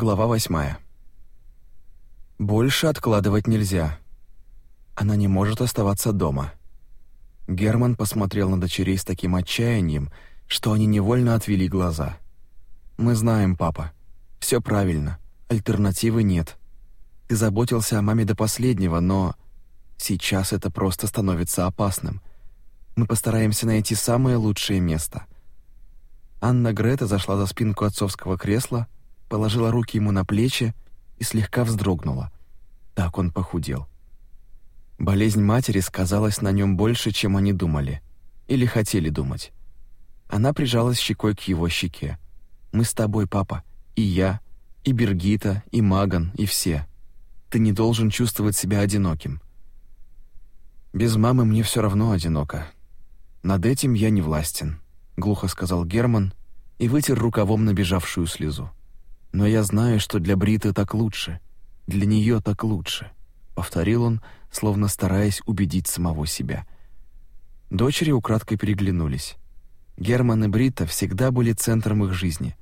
Глава восьмая. Больше откладывать нельзя. Она не может оставаться дома. Герман посмотрел на дочерей с таким отчаянием, что они невольно отвели глаза. «Мы знаем, папа. Все правильно. Альтернативы нет. Ты заботился о маме до последнего, но сейчас это просто становится опасным. Мы постараемся найти самое лучшее место». Анна Грета зашла за спинку отцовского кресла, положила руки ему на плечи и слегка вздрогнула. Так он похудел. Болезнь матери сказалась на нем больше, чем они думали или хотели думать. Она прижалась щекой к его щеке. Мы с тобой, папа, и я, и Бергита, и Маган, и все. Ты не должен чувствовать себя одиноким. Без мамы мне все равно одиноко. Над этим я не властен, глухо сказал Герман и вытер рукавом набежавшую слезу. Но я знаю, что для Бриты так лучше. Для нее так лучше, повторил он, словно стараясь убедить самого себя. Дочери украдкой переглянулись. Герман и Брита всегда были центром их жизни,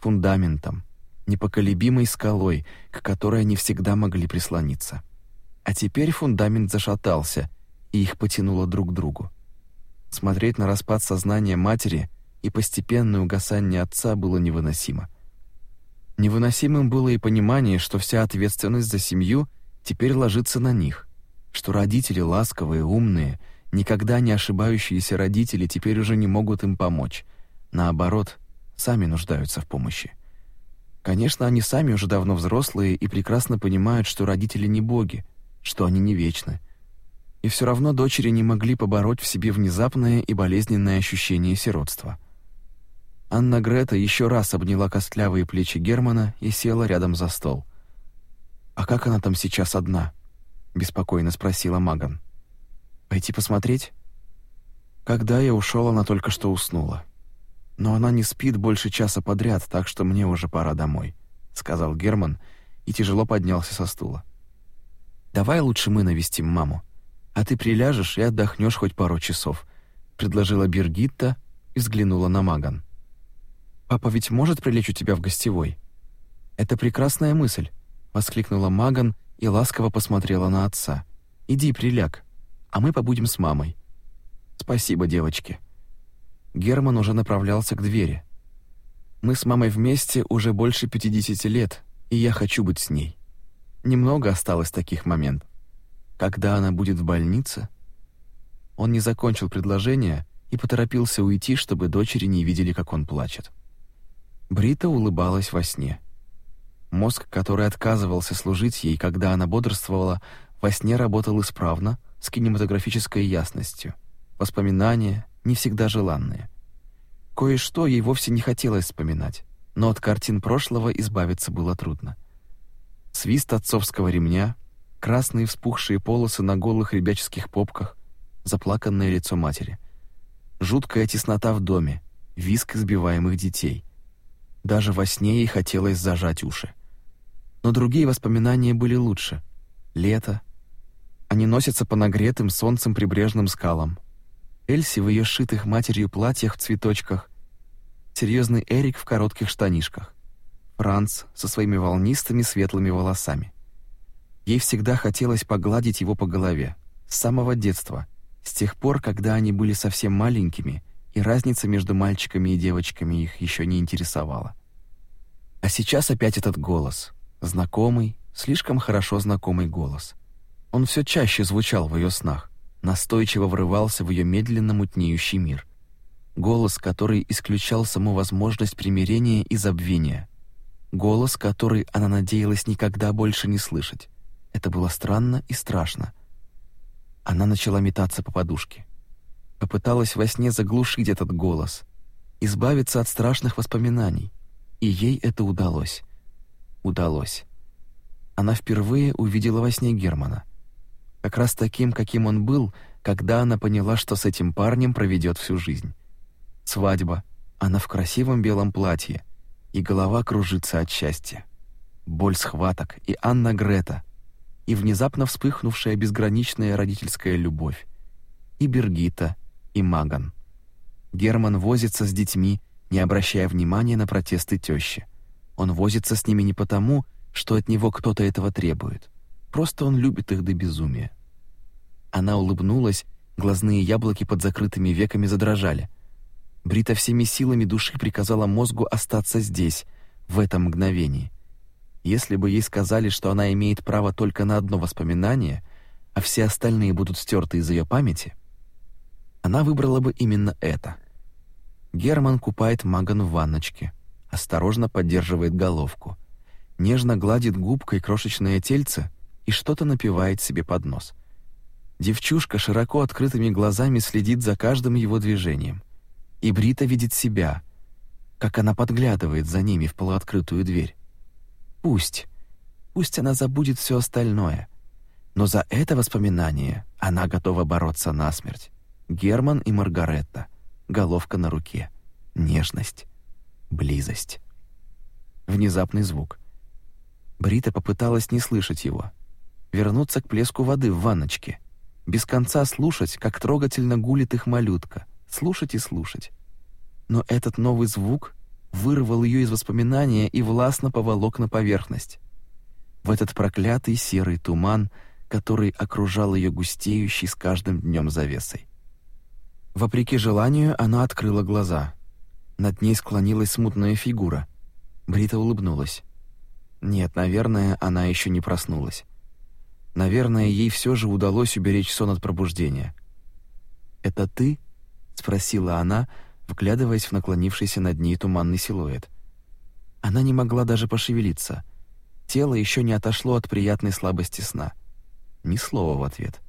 фундаментом, непоколебимой скалой, к которой они всегда могли прислониться. А теперь фундамент зашатался, и их потянуло друг к другу. Смотреть на распад сознания матери и постепенное угасание отца было невыносимо. Невыносимым было и понимание, что вся ответственность за семью теперь ложится на них, что родители ласковые, умные, никогда не ошибающиеся родители теперь уже не могут им помочь. Наоборот, сами нуждаются в помощи. Конечно, они сами уже давно взрослые и прекрасно понимают, что родители не боги, что они не вечны. И все равно дочери не могли побороть в себе внезапное и болезненное ощущение сиротства – Анна Грета еще раз обняла костлявые плечи Германа и села рядом за стол. «А как она там сейчас одна?» — беспокойно спросила Маган. «Пойти посмотреть?» Когда я ушел, она только что уснула. Но она не спит больше часа подряд, так что мне уже пора домой, сказал Герман и тяжело поднялся со стула. Давай лучше мы навестим маму, а ты приляжешь и отдохнешь хоть пару часов, предложила Бергитта и взглянула на Маган. Папа ведь может прилечь у тебя в гостевой?» «Это прекрасная мысль», — воскликнула Маган и ласково посмотрела на отца. «Иди, приляг, а мы побудем с мамой». «Спасибо, девочки». Герман уже направлялся к двери. «Мы с мамой вместе уже больше 50 лет, и я хочу быть с ней. Немного осталось таких моментов. Когда она будет в больнице?» Он не закончил предложение и поторопился уйти, чтобы дочери не видели, как он плачет. Брита улыбалась во сне. Мозг, который отказывался служить ей, когда она бодрствовала, во сне работал исправно, с кинематографической ясностью. Воспоминания не всегда желанные. Кое-что ей вовсе не хотелось вспоминать, но от картин прошлого избавиться было трудно. Свист отцовского ремня, красные вспухшие полосы на голых ребяческих попках, заплаканное лицо матери. Жуткая теснота в доме, виск избиваемых детей — даже во сне ей хотелось зажать уши. Но другие воспоминания были лучше. Лето. Они носятся по нагретым солнцем прибрежным скалам. Эльси в ее шитых матерью платьях в цветочках. Серьезный Эрик в коротких штанишках. Франц со своими волнистыми светлыми волосами. Ей всегда хотелось погладить его по голове. С самого детства. С тех пор, когда они были совсем маленькими — и разница между мальчиками и девочками их еще не интересовала. А сейчас опять этот голос, знакомый, слишком хорошо знакомый голос. Он все чаще звучал в ее снах, настойчиво врывался в ее медленно мутнеющий мир. Голос, который исключал саму возможность примирения и забвения. Голос, который она надеялась никогда больше не слышать. Это было странно и страшно. Она начала метаться по подушке попыталась во сне заглушить этот голос, избавиться от страшных воспоминаний, и ей это удалось. Удалось. Она впервые увидела во сне Германа. Как раз таким, каким он был, когда она поняла, что с этим парнем проведет всю жизнь. Свадьба. Она в красивом белом платье, и голова кружится от счастья. Боль схваток и Анна Грета, и внезапно вспыхнувшая безграничная родительская любовь, и Бергита, и Маган. Герман возится с детьми, не обращая внимания на протесты тещи. Он возится с ними не потому, что от него кто-то этого требует. Просто он любит их до безумия. Она улыбнулась, глазные яблоки под закрытыми веками задрожали. Брита всеми силами души приказала мозгу остаться здесь, в этом мгновении. Если бы ей сказали, что она имеет право только на одно воспоминание, а все остальные будут стерты из ее памяти, она выбрала бы именно это. Герман купает Маган в ванночке, осторожно поддерживает головку, нежно гладит губкой крошечное тельце и что-то напевает себе под нос. Девчушка широко открытыми глазами следит за каждым его движением. И Брита видит себя, как она подглядывает за ними в полуоткрытую дверь. Пусть, пусть она забудет все остальное, но за это воспоминание она готова бороться насмерть. Герман и Маргаретта. Головка на руке. Нежность. Близость. Внезапный звук. Брита попыталась не слышать его. Вернуться к плеску воды в ванночке. Без конца слушать, как трогательно гулит их малютка. Слушать и слушать. Но этот новый звук вырвал ее из воспоминания и властно поволок на поверхность. В этот проклятый серый туман, который окружал ее густеющий с каждым днем завесой. Вопреки желанию, она открыла глаза. Над ней склонилась смутная фигура. Брита улыбнулась. Нет, наверное, она еще не проснулась. Наверное, ей все же удалось уберечь сон от пробуждения. «Это ты?» — спросила она, вглядываясь в наклонившийся над ней туманный силуэт. Она не могла даже пошевелиться. Тело еще не отошло от приятной слабости сна. Ни слова в ответ.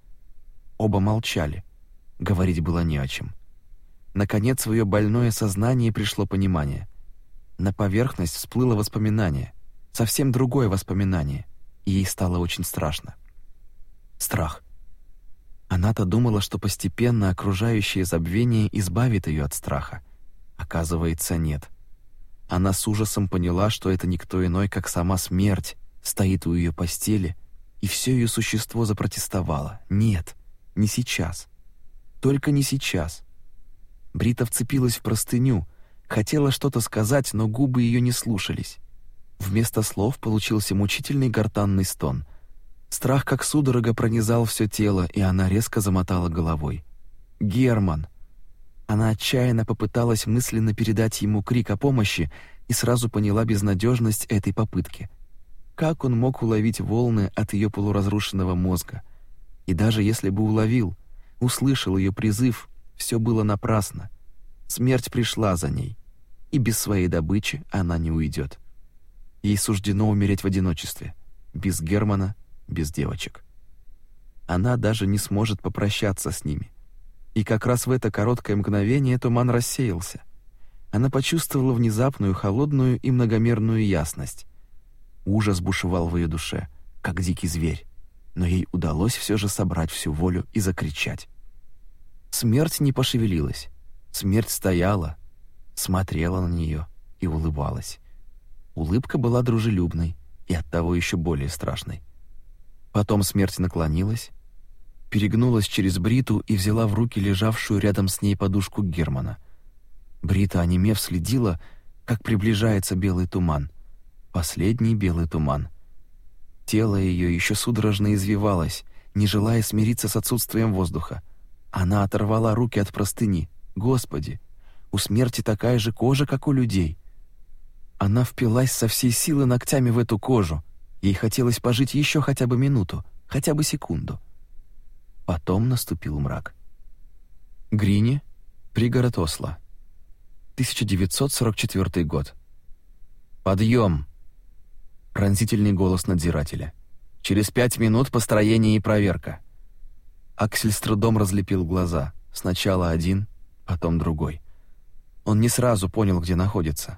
Оба молчали — Говорить было не о чем. Наконец, в ее больное сознание пришло понимание. На поверхность всплыло воспоминание, совсем другое воспоминание, и ей стало очень страшно. Страх. Она-то думала, что постепенно окружающее забвение избавит ее от страха. Оказывается, нет. Она с ужасом поняла, что это никто иной, как сама смерть, стоит у ее постели, и все ее существо запротестовало. Нет, не сейчас. Только не сейчас. Брита вцепилась в простыню, хотела что-то сказать, но губы ее не слушались. Вместо слов получился мучительный гортанный стон. Страх как судорога пронизал все тело, и она резко замотала головой. «Герман!» Она отчаянно попыталась мысленно передать ему крик о помощи и сразу поняла безнадежность этой попытки. Как он мог уловить волны от ее полуразрушенного мозга? И даже если бы уловил, услышал ее призыв, все было напрасно. Смерть пришла за ней, и без своей добычи она не уйдет. Ей суждено умереть в одиночестве, без Германа, без девочек. Она даже не сможет попрощаться с ними. И как раз в это короткое мгновение туман рассеялся. Она почувствовала внезапную холодную и многомерную ясность. Ужас бушевал в ее душе, как дикий зверь но ей удалось все же собрать всю волю и закричать. Смерть не пошевелилась. Смерть стояла, смотрела на нее и улыбалась. Улыбка была дружелюбной и оттого еще более страшной. Потом смерть наклонилась, перегнулась через Бриту и взяла в руки лежавшую рядом с ней подушку Германа. Брита, онемев, следила, как приближается белый туман. Последний белый туман — Тело ее еще судорожно извивалось, не желая смириться с отсутствием воздуха. Она оторвала руки от простыни. «Господи! У смерти такая же кожа, как у людей!» Она впилась со всей силы ногтями в эту кожу. Ей хотелось пожить еще хотя бы минуту, хотя бы секунду. Потом наступил мрак. Грини, пригород Осло. 1944 год. «Подъем!» Пронзительный голос надзирателя. Через пять минут построение и проверка. Аксель с трудом разлепил глаза. Сначала один, потом другой. Он не сразу понял, где находится.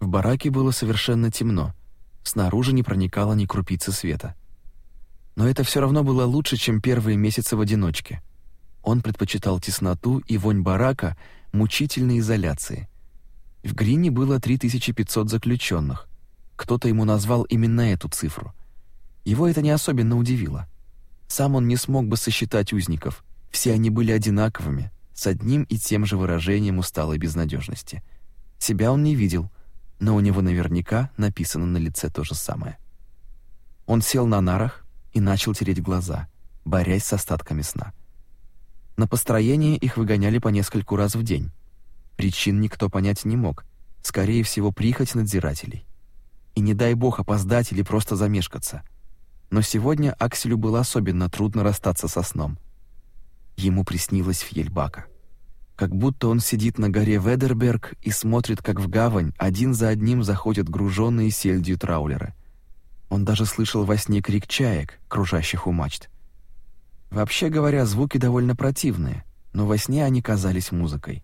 В бараке было совершенно темно. Снаружи не проникало ни крупицы света. Но это все равно было лучше, чем первые месяцы в одиночке. Он предпочитал тесноту и вонь барака мучительной изоляции. В Грине было 3500 заключенных. Кто-то ему назвал именно эту цифру. Его это не особенно удивило. Сам он не смог бы сосчитать узников. Все они были одинаковыми, с одним и тем же выражением усталой безнадежности. Себя он не видел, но у него наверняка написано на лице то же самое. Он сел на нарах и начал тереть глаза, борясь с остатками сна. На построение их выгоняли по нескольку раз в день. Причин никто понять не мог, скорее всего, прихоть надзирателей и не дай бог опоздать или просто замешкаться. Но сегодня Акселю было особенно трудно расстаться со сном. Ему приснилось Фьельбака. Как будто он сидит на горе Ведерберг и смотрит, как в гавань один за одним заходят груженные сельдью траулеры. Он даже слышал во сне крик чаек, кружащих у мачт. Вообще говоря, звуки довольно противные, но во сне они казались музыкой.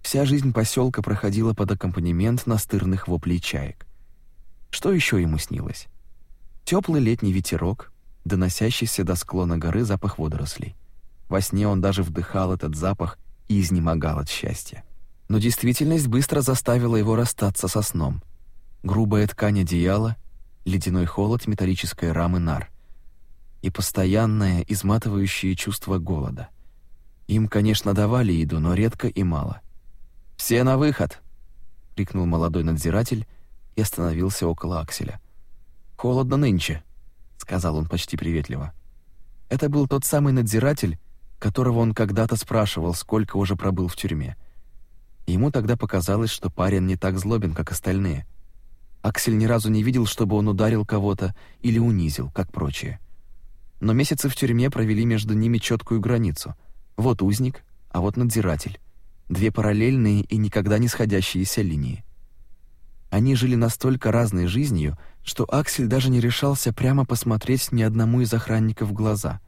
Вся жизнь поселка проходила под аккомпанемент настырных воплей чаек. Что еще ему снилось? Теплый летний ветерок, доносящийся до склона горы запах водорослей. Во сне он даже вдыхал этот запах и изнемогал от счастья. Но действительность быстро заставила его расстаться со сном. Грубая ткань одеяла, ледяной холод металлической рамы нар и постоянное изматывающее чувство голода. Им, конечно, давали еду, но редко и мало. «Все на выход!» — крикнул молодой надзиратель, и остановился около акселя. «Холодно нынче», — сказал он почти приветливо. Это был тот самый надзиратель, которого он когда-то спрашивал, сколько уже пробыл в тюрьме. Ему тогда показалось, что парень не так злобен, как остальные. Аксель ни разу не видел, чтобы он ударил кого-то или унизил, как прочие. Но месяцы в тюрьме провели между ними четкую границу. Вот узник, а вот надзиратель. Две параллельные и никогда не сходящиеся линии. Они жили настолько разной жизнью, что Аксель даже не решался прямо посмотреть ни одному из охранников в глаза.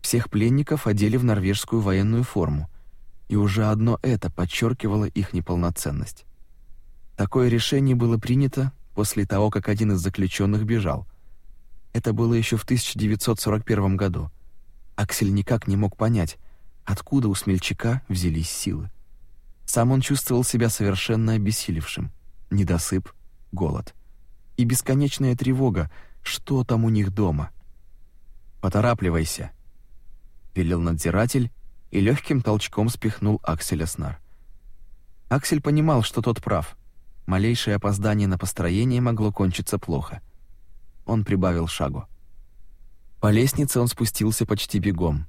Всех пленников одели в норвежскую военную форму, и уже одно это подчеркивало их неполноценность. Такое решение было принято после того, как один из заключенных бежал. Это было еще в 1941 году. Аксель никак не мог понять, откуда у смельчака взялись силы. Сам он чувствовал себя совершенно обессилевшим недосып, голод. И бесконечная тревога, что там у них дома. «Поторапливайся», — велел надзиратель и легким толчком спихнул Акселя Снар. Аксель понимал, что тот прав. Малейшее опоздание на построение могло кончиться плохо. Он прибавил шагу. По лестнице он спустился почти бегом.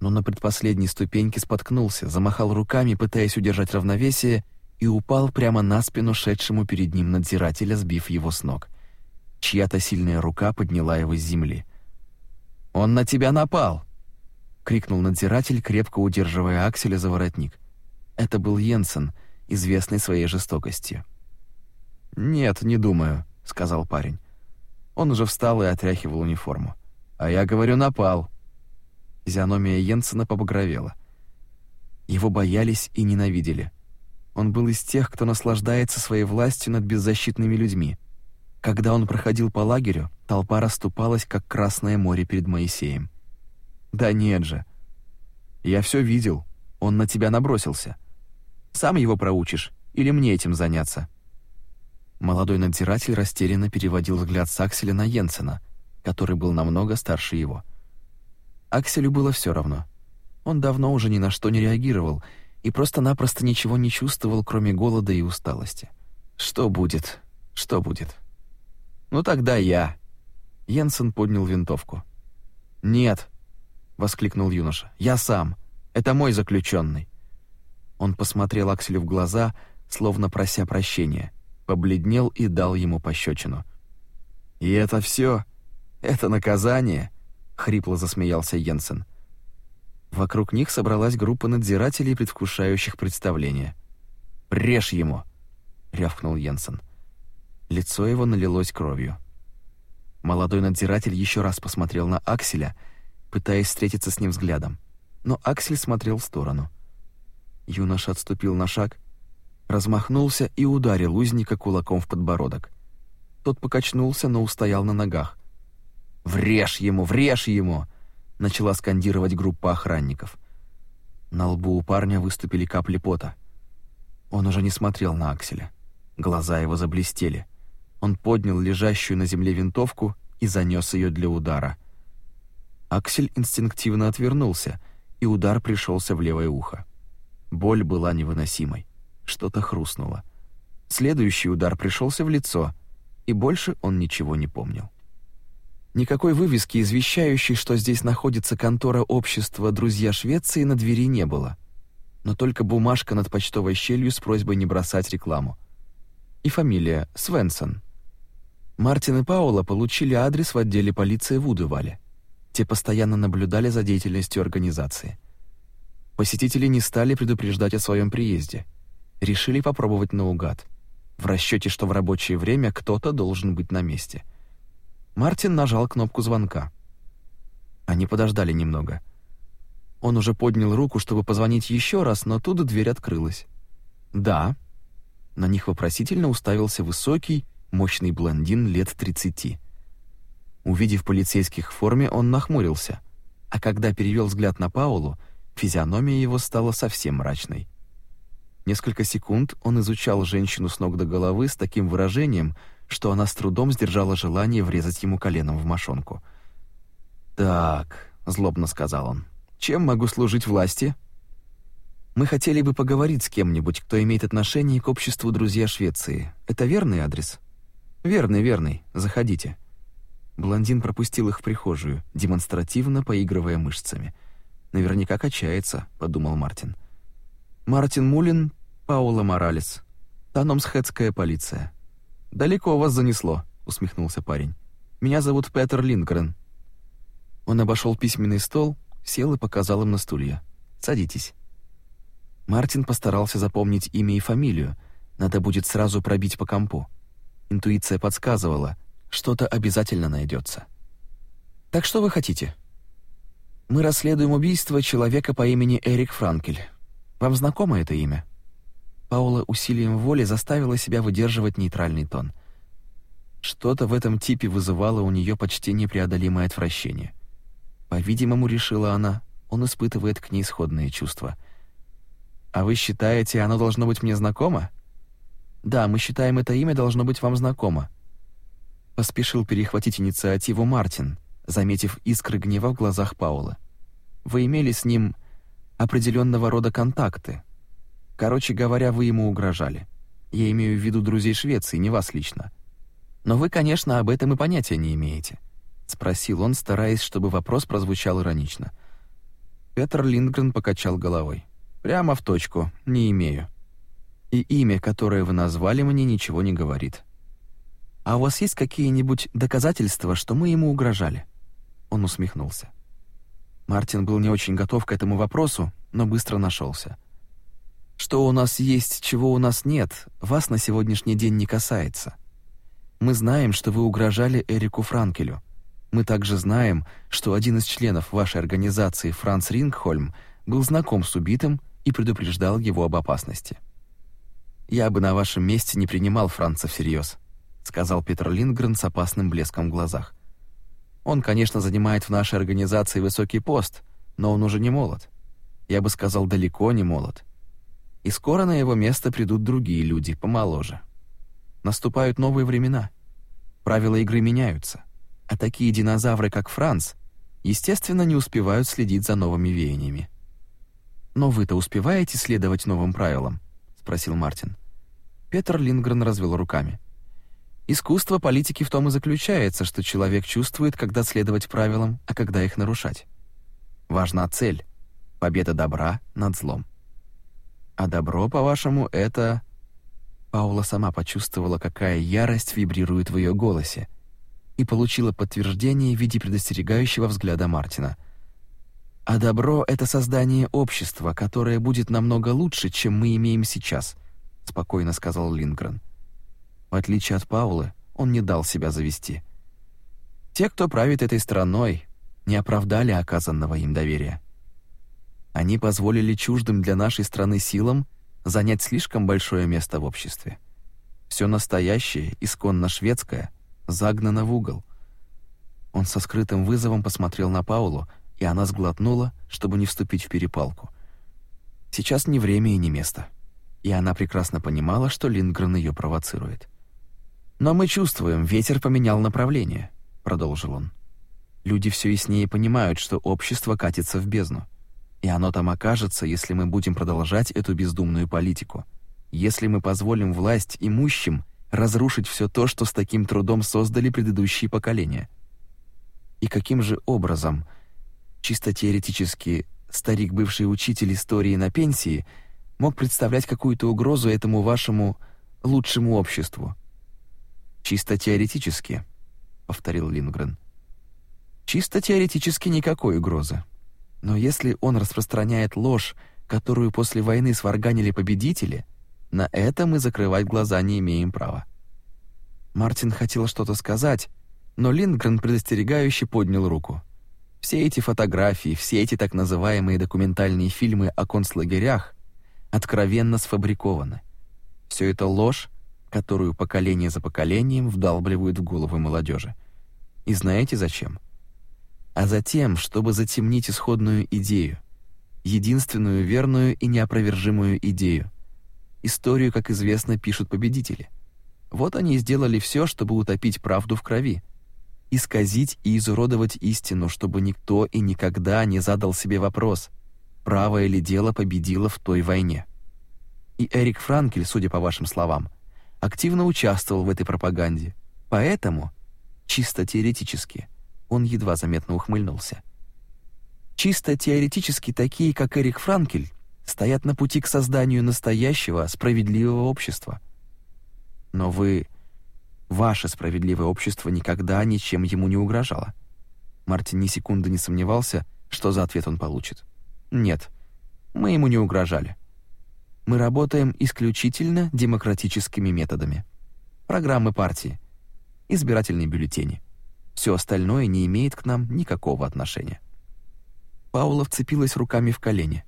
Но на предпоследней ступеньке споткнулся, замахал руками, пытаясь удержать равновесие, и упал прямо на спину шедшему перед ним надзирателя, сбив его с ног. Чья-то сильная рука подняла его с земли. «Он на тебя напал!» — крикнул надзиратель, крепко удерживая Акселя за воротник. Это был Йенсен, известный своей жестокостью. «Нет, не думаю», — сказал парень. Он уже встал и отряхивал униформу. «А я говорю, напал!» Физиономия Йенсена побагровела. Его боялись и ненавидели. Он был из тех, кто наслаждается своей властью над беззащитными людьми. Когда он проходил по лагерю, толпа расступалась, как Красное море перед Моисеем. Да нет же. Я все видел. Он на тебя набросился. Сам его проучишь или мне этим заняться? Молодой надзиратель растерянно переводил взгляд с Акселя на Йенсена, который был намного старше его. Акселю было все равно. Он давно уже ни на что не реагировал и просто-напросто ничего не чувствовал, кроме голода и усталости. Что будет? Что будет? Ну тогда я. Йенсен поднял винтовку. Нет, воскликнул юноша. Я сам. Это мой заключенный. Он посмотрел Акселю в глаза, словно прося прощения, побледнел и дал ему пощечину. И это все? Это наказание? хрипло засмеялся Йенсен. Вокруг них собралась группа надзирателей, предвкушающих представление. «Режь ему!» — рявкнул Йенсен. Лицо его налилось кровью. Молодой надзиратель еще раз посмотрел на Акселя, пытаясь встретиться с ним взглядом, но Аксель смотрел в сторону. Юноша отступил на шаг, размахнулся и ударил узника кулаком в подбородок. Тот покачнулся, но устоял на ногах. «Врежь ему! Врежь ему!» начала скандировать группа охранников. На лбу у парня выступили капли пота. Он уже не смотрел на Акселя. Глаза его заблестели. Он поднял лежащую на земле винтовку и занес ее для удара. Аксель инстинктивно отвернулся, и удар пришелся в левое ухо. Боль была невыносимой. Что-то хрустнуло. Следующий удар пришелся в лицо, и больше он ничего не помнил. Никакой вывески, извещающей, что здесь находится контора общества «Друзья Швеции» на двери не было. Но только бумажка над почтовой щелью с просьбой не бросать рекламу. И фамилия Свенсон. Мартин и Паула получили адрес в отделе полиции в Удувале. Те постоянно наблюдали за деятельностью организации. Посетители не стали предупреждать о своем приезде. Решили попробовать наугад. В расчете, что в рабочее время кто-то должен быть на месте — Мартин нажал кнопку звонка. Они подождали немного. Он уже поднял руку, чтобы позвонить еще раз, но тут дверь открылась. «Да». На них вопросительно уставился высокий, мощный блондин лет 30. Увидев полицейских в форме, он нахмурился, а когда перевел взгляд на Паулу, физиономия его стала совсем мрачной. Несколько секунд он изучал женщину с ног до головы с таким выражением, что она с трудом сдержала желание врезать ему коленом в мошонку. «Так», — злобно сказал он, — «чем могу служить власти?» «Мы хотели бы поговорить с кем-нибудь, кто имеет отношение к обществу «Друзья Швеции». Это верный адрес?» «Верный, верный. Заходите». Блондин пропустил их в прихожую, демонстративно поигрывая мышцами. «Наверняка качается», — подумал Мартин. «Мартин Мулин, Паула Моралес, Тономсхедская полиция». Далеко вас занесло, усмехнулся парень. Меня зовут Петер Лингрен. Он обошел письменный стол, сел и показал им на стулья. Садитесь. Мартин постарался запомнить имя и фамилию. Надо будет сразу пробить по компу. Интуиция подсказывала, что-то обязательно найдется. Так что вы хотите? Мы расследуем убийство человека по имени Эрик Франкель. Вам знакомо это имя? Паула усилием воли заставила себя выдерживать нейтральный тон. Что-то в этом типе вызывало у нее почти непреодолимое отвращение. По-видимому, решила она, он испытывает к ней сходные чувства. А вы считаете, оно должно быть мне знакомо? Да, мы считаем это имя должно быть вам знакомо. Поспешил перехватить инициативу Мартин, заметив искры гнева в глазах Паулы. Вы имели с ним определенного рода контакты, Короче говоря, вы ему угрожали. Я имею в виду друзей Швеции, не вас лично. Но вы, конечно, об этом и понятия не имеете, спросил он, стараясь, чтобы вопрос прозвучал иронично. Петр Линдгрен покачал головой. Прямо в точку. Не имею. И имя, которое вы назвали, мне ничего не говорит. А у вас есть какие-нибудь доказательства, что мы ему угрожали? Он усмехнулся. Мартин был не очень готов к этому вопросу, но быстро нашелся. Что у нас есть, чего у нас нет, вас на сегодняшний день не касается. Мы знаем, что вы угрожали Эрику Франкелю. Мы также знаем, что один из членов вашей организации, Франц Рингхольм, был знаком с убитым и предупреждал его об опасности. Я бы на вашем месте не принимал Франца всерьез, сказал Петр Лингрен с опасным блеском в глазах. Он, конечно, занимает в нашей организации высокий пост, но он уже не молод. Я бы сказал, далеко не молод и скоро на его место придут другие люди помоложе. Наступают новые времена. Правила игры меняются, а такие динозавры, как Франц, естественно, не успевают следить за новыми веяниями. «Но вы-то успеваете следовать новым правилам?» — спросил Мартин. Петр Лингрен развел руками. «Искусство политики в том и заключается, что человек чувствует, когда следовать правилам, а когда их нарушать. Важна цель — победа добра над злом». А добро, по-вашему, это Паула сама почувствовала, какая ярость вибрирует в ее голосе, и получила подтверждение в виде предостерегающего взгляда Мартина. А добро это создание общества, которое будет намного лучше, чем мы имеем сейчас, спокойно сказал Лингрен. В отличие от Паулы, он не дал себя завести. Те, кто правит этой страной, не оправдали оказанного им доверия. Они позволили чуждым для нашей страны силам занять слишком большое место в обществе. Все настоящее, исконно шведское, загнано в угол. Он со скрытым вызовом посмотрел на Паулу, и она сглотнула, чтобы не вступить в перепалку. Сейчас не время и не место. И она прекрасно понимала, что Лингрен ее провоцирует. «Но мы чувствуем, ветер поменял направление», — продолжил он. «Люди все яснее понимают, что общество катится в бездну. И оно там окажется, если мы будем продолжать эту бездумную политику. Если мы позволим власть имущим разрушить все то, что с таким трудом создали предыдущие поколения. И каким же образом, чисто теоретически, старик, бывший учитель истории на пенсии, мог представлять какую-то угрозу этому вашему лучшему обществу? Чисто теоретически, повторил Лингрен. Чисто теоретически никакой угрозы. Но если он распространяет ложь, которую после войны сварганили победители, на это мы закрывать глаза не имеем права. Мартин хотел что-то сказать, но Линдгрен предостерегающе поднял руку. Все эти фотографии, все эти так называемые документальные фильмы о концлагерях откровенно сфабрикованы. Все это ложь, которую поколение за поколением вдалбливают в головы молодежи. И знаете зачем? а затем, чтобы затемнить исходную идею, единственную верную и неопровержимую идею. Историю, как известно, пишут победители. Вот они и сделали все, чтобы утопить правду в крови, исказить и изуродовать истину, чтобы никто и никогда не задал себе вопрос, правое ли дело победило в той войне. И Эрик Франкель, судя по вашим словам, активно участвовал в этой пропаганде. Поэтому, чисто теоретически, он едва заметно ухмыльнулся. Чисто теоретически такие, как Эрик Франкель, стоят на пути к созданию настоящего справедливого общества. Но вы ваше справедливое общество никогда ничем ему не угрожало. Мартин ни секунды не сомневался, что за ответ он получит. Нет. Мы ему не угрожали. Мы работаем исключительно демократическими методами. Программы партии, избирательные бюллетени. Все остальное не имеет к нам никакого отношения. Паула вцепилась руками в колени.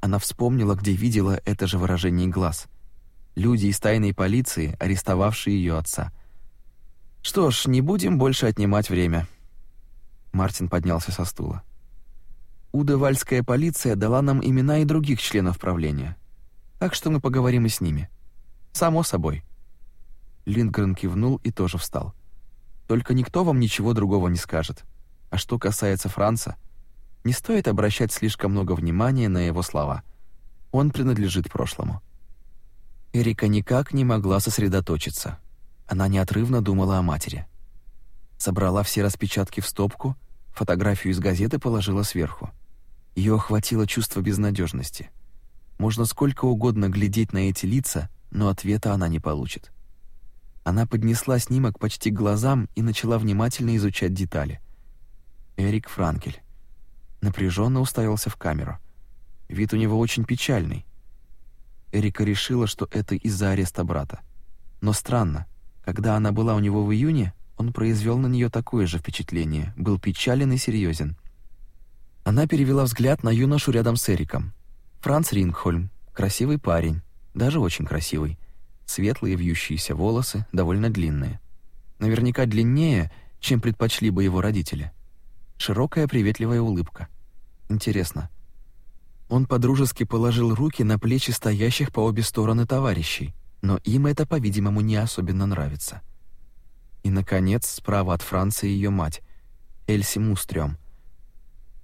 Она вспомнила, где видела это же выражение глаз. Люди из тайной полиции, арестовавшие ее отца. Что ж, не будем больше отнимать время. Мартин поднялся со стула. Удывальская полиция дала нам имена и других членов правления. Так что мы поговорим и с ними. Само собой. Линдгрен кивнул и тоже встал. Только никто вам ничего другого не скажет. А что касается Франца, не стоит обращать слишком много внимания на его слова. Он принадлежит прошлому. Эрика никак не могла сосредоточиться. Она неотрывно думала о матери. Собрала все распечатки в стопку, фотографию из газеты положила сверху. Ее охватило чувство безнадежности. Можно сколько угодно глядеть на эти лица, но ответа она не получит. Она поднесла снимок почти к глазам и начала внимательно изучать детали. Эрик Франкель напряженно уставился в камеру. Вид у него очень печальный. Эрика решила, что это из-за ареста брата. Но странно, когда она была у него в июне, он произвел на нее такое же впечатление, был печален и серьезен. Она перевела взгляд на юношу рядом с Эриком. Франц Рингхольм, красивый парень, даже очень красивый. Светлые вьющиеся волосы, довольно длинные. Наверняка длиннее, чем предпочли бы его родители. Широкая приветливая улыбка. Интересно. Он подружески положил руки на плечи стоящих по обе стороны товарищей, но им это, по-видимому, не особенно нравится. И, наконец, справа от Франции ее мать, Эльси Мустрём.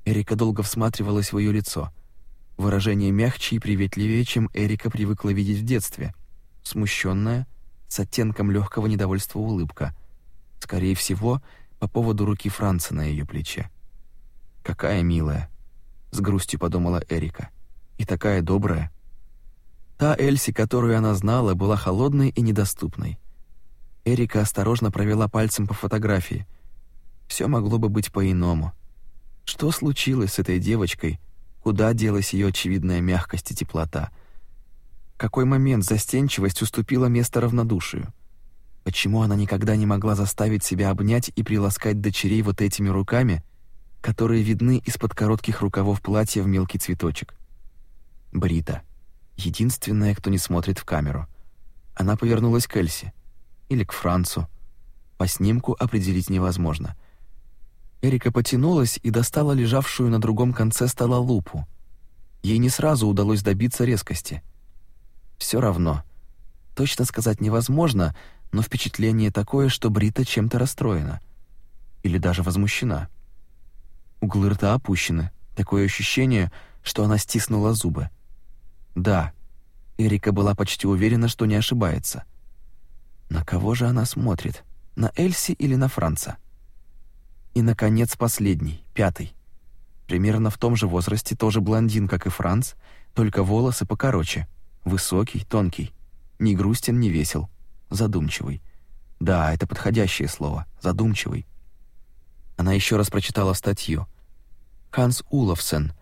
Эрика долго всматривалась в ее лицо. Выражение мягче и приветливее, чем Эрика привыкла видеть в детстве — смущенная, с оттенком легкого недовольства улыбка. Скорее всего, по поводу руки Франца на ее плече. «Какая милая!» — с грустью подумала Эрика. «И такая добрая!» Та Эльси, которую она знала, была холодной и недоступной. Эрика осторожно провела пальцем по фотографии. Все могло бы быть по-иному. Что случилось с этой девочкой? Куда делась ее очевидная мягкость и теплота — какой момент застенчивость уступила место равнодушию? Почему она никогда не могла заставить себя обнять и приласкать дочерей вот этими руками, которые видны из-под коротких рукавов платья в мелкий цветочек? Брита, единственная, кто не смотрит в камеру. Она повернулась к Эльсе или к Францу. По снимку определить невозможно. Эрика потянулась и достала лежавшую на другом конце стола лупу. Ей не сразу удалось добиться резкости — все равно. Точно сказать невозможно, но впечатление такое, что Брита чем-то расстроена. Или даже возмущена. Углы рта опущены. Такое ощущение, что она стиснула зубы. Да, Эрика была почти уверена, что не ошибается. На кого же она смотрит? На Эльси или на Франца? И, наконец, последний, пятый. Примерно в том же возрасте, тоже блондин, как и Франц, только волосы покороче — Высокий, тонкий. Не грустен, не весел. Задумчивый. Да, это подходящее слово. Задумчивый. Она еще раз прочитала статью. Ханс Уловсен,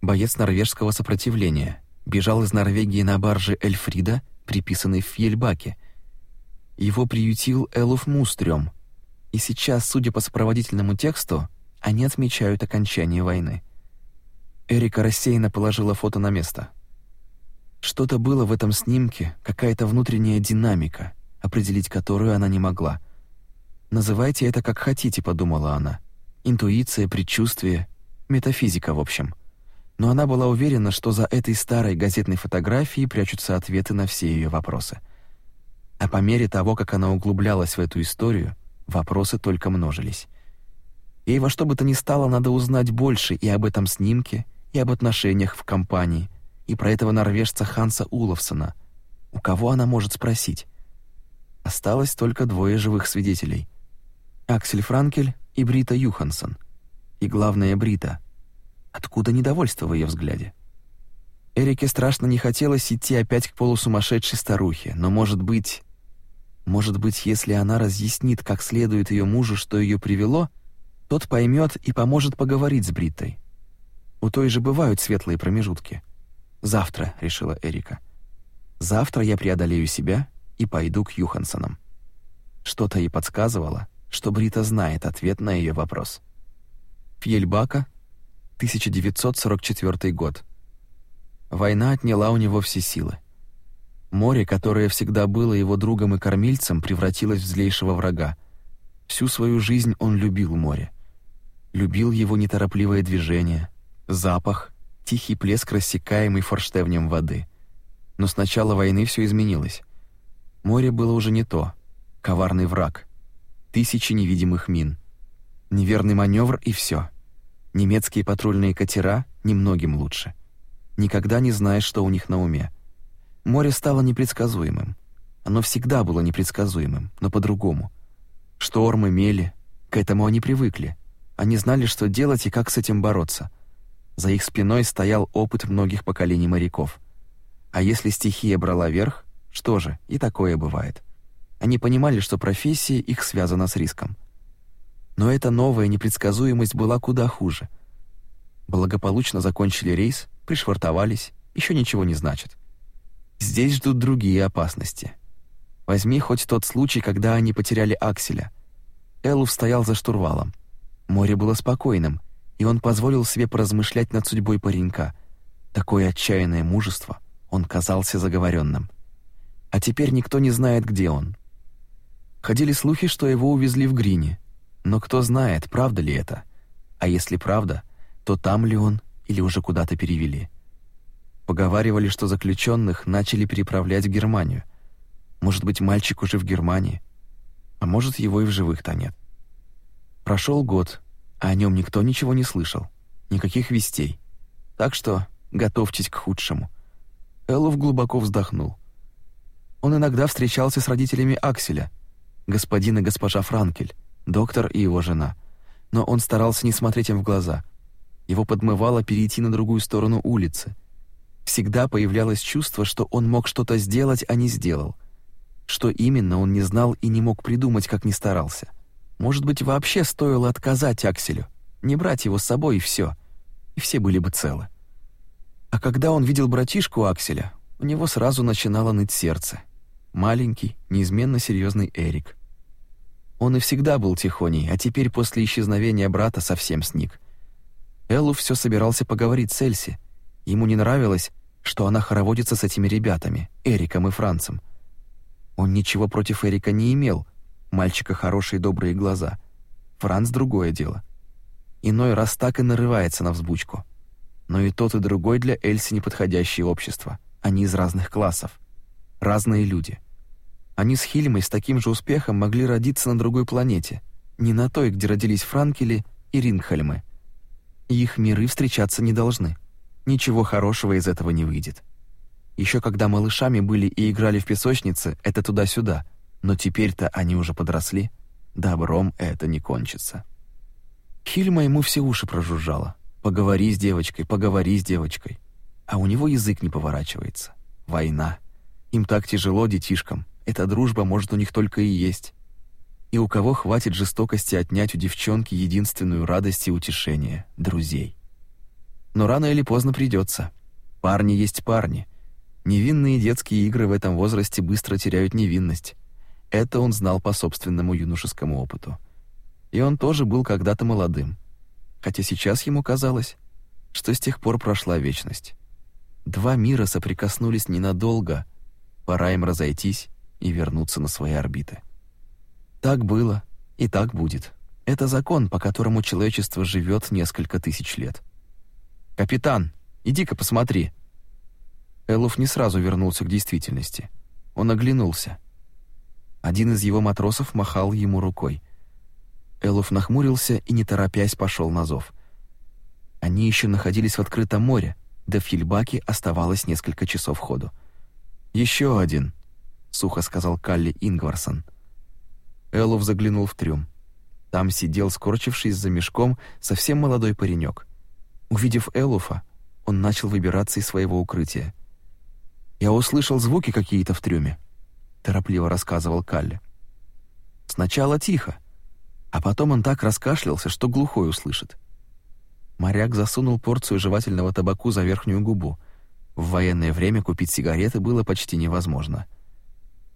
боец норвежского сопротивления, бежал из Норвегии на барже Эльфрида, приписанной в Ельбаке. Его приютил Элуф Мустрём. И сейчас, судя по сопроводительному тексту, они отмечают окончание войны. Эрика рассеянно положила фото на место. Что-то было в этом снимке, какая-то внутренняя динамика, определить которую она не могла. «Называйте это как хотите», — подумала она. «Интуиция, предчувствие, метафизика, в общем». Но она была уверена, что за этой старой газетной фотографией прячутся ответы на все ее вопросы. А по мере того, как она углублялась в эту историю, вопросы только множились. Ей во что бы то ни стало надо узнать больше и об этом снимке, и об отношениях в компании — и про этого норвежца Ханса Уловсона. У кого она может спросить? Осталось только двое живых свидетелей. Аксель Франкель и Брита Юхансон. И главное, Брита. Откуда недовольство в ее взгляде? Эрике страшно не хотелось идти опять к полусумасшедшей старухе, но, может быть... Может быть, если она разъяснит как следует ее мужу, что ее привело, тот поймет и поможет поговорить с Бритой. У той же бывают светлые промежутки — Завтра, решила Эрика. Завтра я преодолею себя и пойду к Юхансонам. Что-то ей подсказывало, что Брита знает ответ на ее вопрос. Фьельбака, 1944 год. Война отняла у него все силы. Море, которое всегда было его другом и кормильцем, превратилось в злейшего врага. Всю свою жизнь он любил море. Любил его неторопливое движение, запах, тихий плеск рассекаемый форштевнем воды. Но с начала войны все изменилось. Море было уже не то. Коварный враг. Тысячи невидимых мин. Неверный маневр и все. Немецкие патрульные катера немногим лучше. Никогда не знаешь, что у них на уме. Море стало непредсказуемым. Оно всегда было непредсказуемым, но по-другому. Штормы, мели, к этому они привыкли. Они знали, что делать и как с этим бороться. За их спиной стоял опыт многих поколений моряков. А если стихия брала верх, что же, и такое бывает. Они понимали, что профессия их связана с риском. Но эта новая непредсказуемость была куда хуже. Благополучно закончили рейс, пришвартовались, еще ничего не значит. Здесь ждут другие опасности. Возьми хоть тот случай, когда они потеряли Акселя. Элу стоял за штурвалом. Море было спокойным, и он позволил себе поразмышлять над судьбой паренька. Такое отчаянное мужество, он казался заговоренным. А теперь никто не знает, где он. Ходили слухи, что его увезли в Грине, но кто знает, правда ли это? А если правда, то там ли он или уже куда-то перевели? Поговаривали, что заключенных начали переправлять в Германию. Может быть, мальчик уже в Германии, а может, его и в живых-то нет. Прошел год, а о нем никто ничего не слышал, никаких вестей. Так что готовьтесь к худшему. Эллов глубоко вздохнул. Он иногда встречался с родителями Акселя, господин и госпожа Франкель, доктор и его жена. Но он старался не смотреть им в глаза. Его подмывало перейти на другую сторону улицы. Всегда появлялось чувство, что он мог что-то сделать, а не сделал. Что именно, он не знал и не мог придумать, как не старался. Может быть, вообще стоило отказать Акселю, не брать его с собой и все, и все были бы целы. А когда он видел братишку Акселя, у него сразу начинало ныть сердце. Маленький, неизменно серьезный Эрик. Он и всегда был тихоней, а теперь после исчезновения брата совсем сник. Эллу все собирался поговорить с Эльси. Ему не нравилось, что она хороводится с этими ребятами, Эриком и Францем. Он ничего против Эрика не имел, мальчика хорошие добрые глаза. Франц другое дело. Иной раз так и нарывается на взбучку. Но и тот, и другой для Эльси неподходящее общество. Они из разных классов. Разные люди. Они с Хильмой с таким же успехом могли родиться на другой планете, не на той, где родились Франкели и Рингхальмы. И их миры встречаться не должны. Ничего хорошего из этого не выйдет. Еще когда малышами были и играли в песочнице, это туда-сюда — но теперь-то они уже подросли, добром это не кончится. Хильма ему все уши прожужжала. «Поговори с девочкой, поговори с девочкой». А у него язык не поворачивается. Война. Им так тяжело, детишкам. Эта дружба, может, у них только и есть. И у кого хватит жестокости отнять у девчонки единственную радость и утешение — друзей. Но рано или поздно придется. Парни есть парни. Невинные детские игры в этом возрасте быстро теряют невинность. Это он знал по собственному юношескому опыту. И он тоже был когда-то молодым, хотя сейчас ему казалось, что с тех пор прошла вечность. Два мира соприкоснулись ненадолго, пора им разойтись и вернуться на свои орбиты. Так было и так будет. Это закон, по которому человечество живет несколько тысяч лет. «Капитан, иди-ка посмотри!» Эллов не сразу вернулся к действительности. Он оглянулся — один из его матросов махал ему рукой. Элов нахмурился и, не торопясь, пошел на зов. Они еще находились в открытом море, до Фильбаки оставалось несколько часов ходу. Еще один», — сухо сказал Калли Ингварсон. Элов заглянул в трюм. Там сидел, скорчившись за мешком, совсем молодой паренек. Увидев Элуфа, он начал выбираться из своего укрытия. «Я услышал звуки какие-то в трюме», торопливо рассказывал Калли. Сначала тихо, а потом он так раскашлялся, что глухой услышит. Моряк засунул порцию жевательного табаку за верхнюю губу. В военное время купить сигареты было почти невозможно.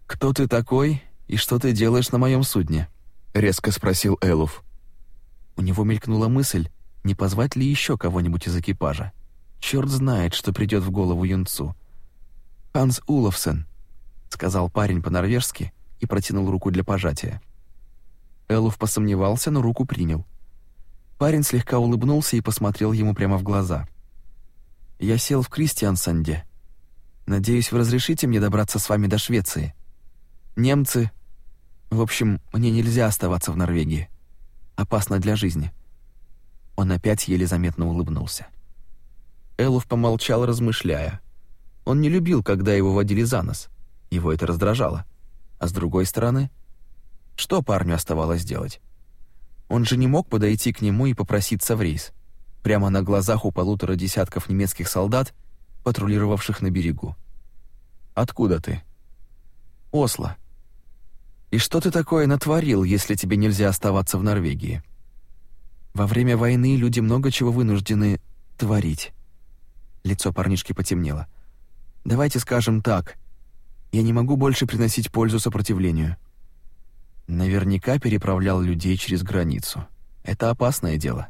«Кто ты такой и что ты делаешь на моем судне?» — резко спросил Элуф. У него мелькнула мысль, не позвать ли еще кого-нибудь из экипажа. Черт знает, что придет в голову юнцу. «Ханс Уловсен, сказал парень по-норвежски и протянул руку для пожатия. Элуф посомневался, но руку принял. Парень слегка улыбнулся и посмотрел ему прямо в глаза. «Я сел в Кристиансанде. Надеюсь, вы разрешите мне добраться с вами до Швеции. Немцы... В общем, мне нельзя оставаться в Норвегии. Опасно для жизни». Он опять еле заметно улыбнулся. Элуф помолчал, размышляя. Он не любил, когда его водили за нос — его это раздражало. А с другой стороны, что парню оставалось делать? Он же не мог подойти к нему и попроситься в рейс. Прямо на глазах у полутора десятков немецких солдат, патрулировавших на берегу. «Откуда ты?» «Осло». «И что ты такое натворил, если тебе нельзя оставаться в Норвегии?» «Во время войны люди много чего вынуждены творить». Лицо парнишки потемнело. «Давайте скажем так я не могу больше приносить пользу сопротивлению. Наверняка переправлял людей через границу. Это опасное дело.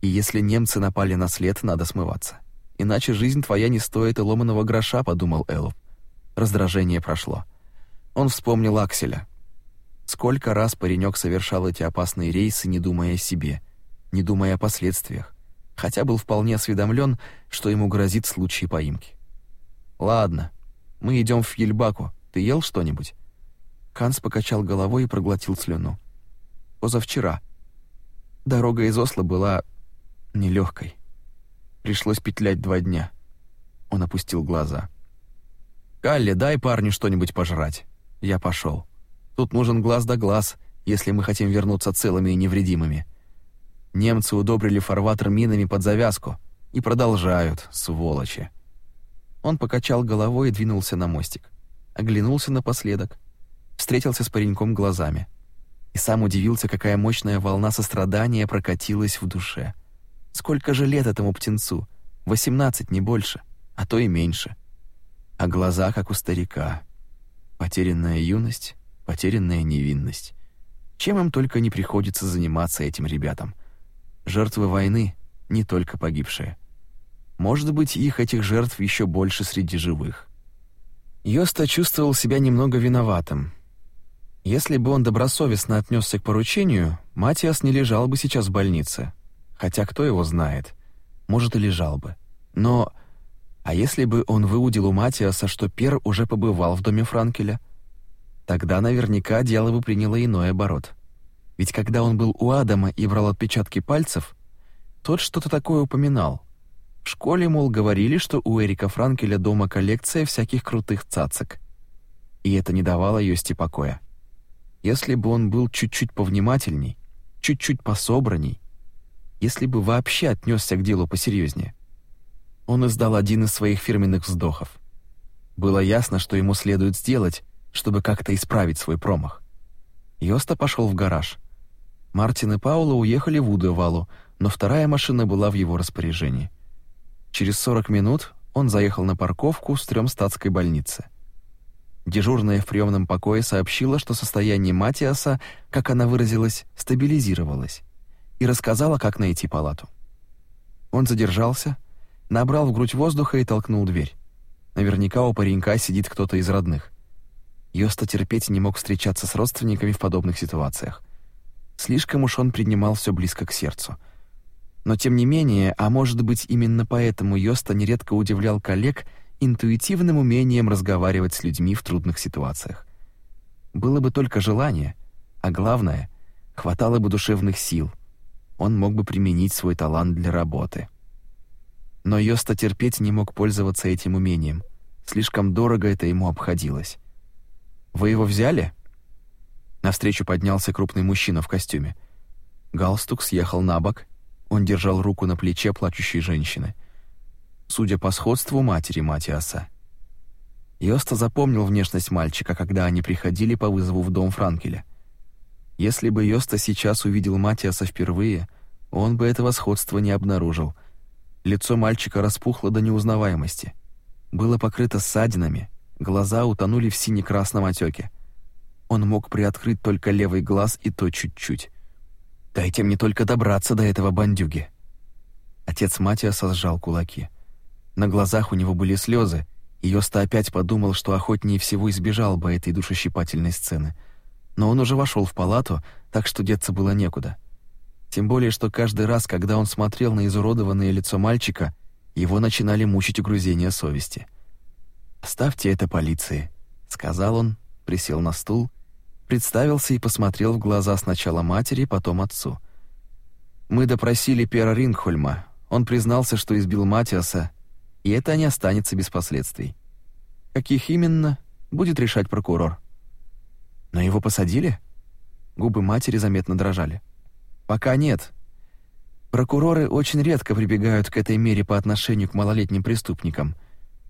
И если немцы напали на след, надо смываться. Иначе жизнь твоя не стоит и ломаного гроша, подумал Элов. Раздражение прошло. Он вспомнил Акселя. Сколько раз паренек совершал эти опасные рейсы, не думая о себе, не думая о последствиях, хотя был вполне осведомлен, что ему грозит случай поимки. Ладно, мы идем в Ельбаку. Ты ел что-нибудь?» Ханс покачал головой и проглотил слюну. «Позавчера. Дорога из Осло была нелегкой. Пришлось петлять два дня». Он опустил глаза. «Калли, дай парню что-нибудь пожрать». Я пошел. Тут нужен глаз да глаз, если мы хотим вернуться целыми и невредимыми. Немцы удобрили фарватер минами под завязку и продолжают, сволочи. Он покачал головой и двинулся на мостик. Оглянулся напоследок. Встретился с пареньком глазами. И сам удивился, какая мощная волна сострадания прокатилась в душе. Сколько же лет этому птенцу? 18, не больше, а то и меньше. А глаза, как у старика. Потерянная юность, потерянная невинность. Чем им только не приходится заниматься этим ребятам. Жертвы войны, не только погибшие. — может быть, их этих жертв еще больше среди живых. Йоста чувствовал себя немного виноватым. Если бы он добросовестно отнёсся к поручению, Матиас не лежал бы сейчас в больнице. Хотя кто его знает? Может, и лежал бы. Но а если бы он выудил у Матиаса, что Пер уже побывал в доме Франкеля? Тогда наверняка дело бы приняло иной оборот. Ведь когда он был у Адама и брал отпечатки пальцев, тот что-то такое упоминал. В школе, мол, говорили, что у Эрика Франкеля дома коллекция всяких крутых цацок. И это не давало Юсти покоя. Если бы он был чуть-чуть повнимательней, чуть-чуть пособранней, если бы вообще отнесся к делу посерьезнее. Он издал один из своих фирменных вздохов. Было ясно, что ему следует сделать, чтобы как-то исправить свой промах. Йоста пошел в гараж. Мартин и Паула уехали в Удовалу, но вторая машина была в его распоряжении. Через 40 минут он заехал на парковку в Стрёмстатской больнице. Дежурная в приемном покое сообщила, что состояние Матиаса, как она выразилась, стабилизировалось, и рассказала, как найти палату. Он задержался, набрал в грудь воздуха и толкнул дверь. Наверняка у паренька сидит кто-то из родных. Йоста терпеть не мог встречаться с родственниками в подобных ситуациях. Слишком уж он принимал всё близко к сердцу — но тем не менее, а может быть именно поэтому Йоста нередко удивлял коллег интуитивным умением разговаривать с людьми в трудных ситуациях. Было бы только желание, а главное, хватало бы душевных сил. Он мог бы применить свой талант для работы. Но Йоста терпеть не мог пользоваться этим умением. Слишком дорого это ему обходилось. «Вы его взяли?» Навстречу поднялся крупный мужчина в костюме. Галстук съехал на бок — он держал руку на плече плачущей женщины. Судя по сходству матери Матиаса. Йоста запомнил внешность мальчика, когда они приходили по вызову в дом Франкеля. Если бы Йоста сейчас увидел Матиаса впервые, он бы этого сходства не обнаружил. Лицо мальчика распухло до неузнаваемости. Было покрыто ссадинами, глаза утонули в сине-красном отёке. Он мог приоткрыть только левый глаз и то чуть-чуть. Дайте мне только добраться до этого бандюги. Отец Матиаса сжал кулаки. На глазах у него были слезы, и Йоста опять подумал, что охотнее всего избежал бы этой душещипательной сцены. Но он уже вошел в палату, так что деться было некуда. Тем более, что каждый раз, когда он смотрел на изуродованное лицо мальчика, его начинали мучить угрызения совести. Ставьте это полиции», — сказал он, присел на стул представился и посмотрел в глаза сначала матери, потом отцу. Мы допросили Пера Рингхольма. Он признался, что избил Матиаса, и это не останется без последствий. Каких именно, будет решать прокурор. Но его посадили? Губы матери заметно дрожали. Пока нет. Прокуроры очень редко прибегают к этой мере по отношению к малолетним преступникам.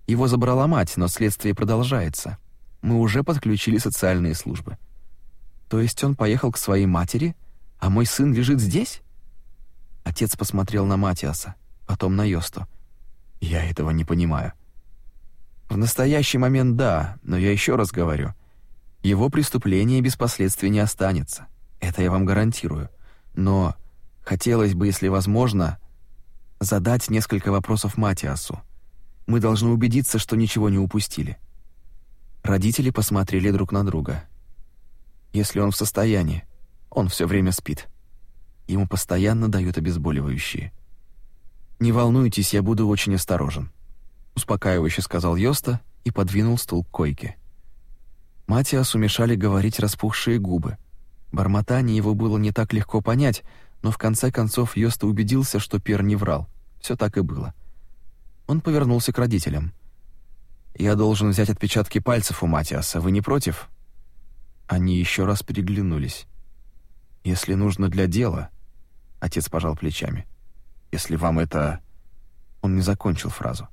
Его забрала мать, но следствие продолжается. Мы уже подключили социальные службы. То есть он поехал к своей матери, а мой сын лежит здесь? Отец посмотрел на Матиаса, потом на Йосту. Я этого не понимаю. В настоящий момент да, но я еще раз говорю, его преступление без последствий не останется. Это я вам гарантирую. Но хотелось бы, если возможно, задать несколько вопросов Матиасу. Мы должны убедиться, что ничего не упустили. Родители посмотрели друг на друга если он в состоянии. Он все время спит. Ему постоянно дают обезболивающие. Не волнуйтесь, я буду очень осторожен, успокаивающе сказал Йоста и подвинул стул к койке. Матиасу мешали говорить распухшие губы. Бормотание его было не так легко понять, но в конце концов Йоста убедился, что Пер не врал. Все так и было. Он повернулся к родителям. «Я должен взять отпечатки пальцев у Матиаса. Вы не против?» Они еще раз переглянулись. «Если нужно для дела...» — отец пожал плечами. «Если вам это...» Он не закончил фразу.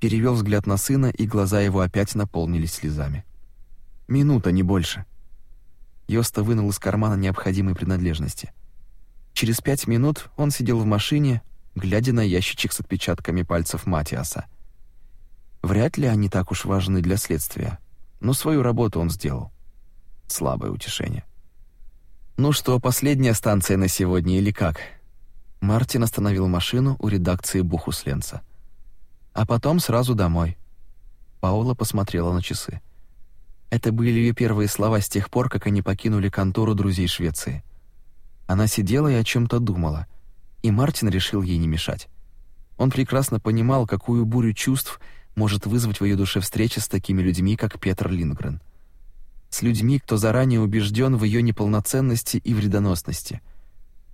Перевел взгляд на сына, и глаза его опять наполнились слезами. «Минута, не больше». Йоста вынул из кармана необходимые принадлежности. Через пять минут он сидел в машине, глядя на ящичек с отпечатками пальцев Матиаса. Вряд ли они так уж важны для следствия, но свою работу он сделал. Слабое утешение. «Ну что, последняя станция на сегодня или как?» Мартин остановил машину у редакции Бухусленца. «А потом сразу домой». Паула посмотрела на часы. Это были ее первые слова с тех пор, как они покинули контору друзей Швеции. Она сидела и о чем-то думала, и Мартин решил ей не мешать. Он прекрасно понимал, какую бурю чувств может вызвать в ее душе встреча с такими людьми, как Петр Лингрен с людьми, кто заранее убежден в ее неполноценности и вредоносности.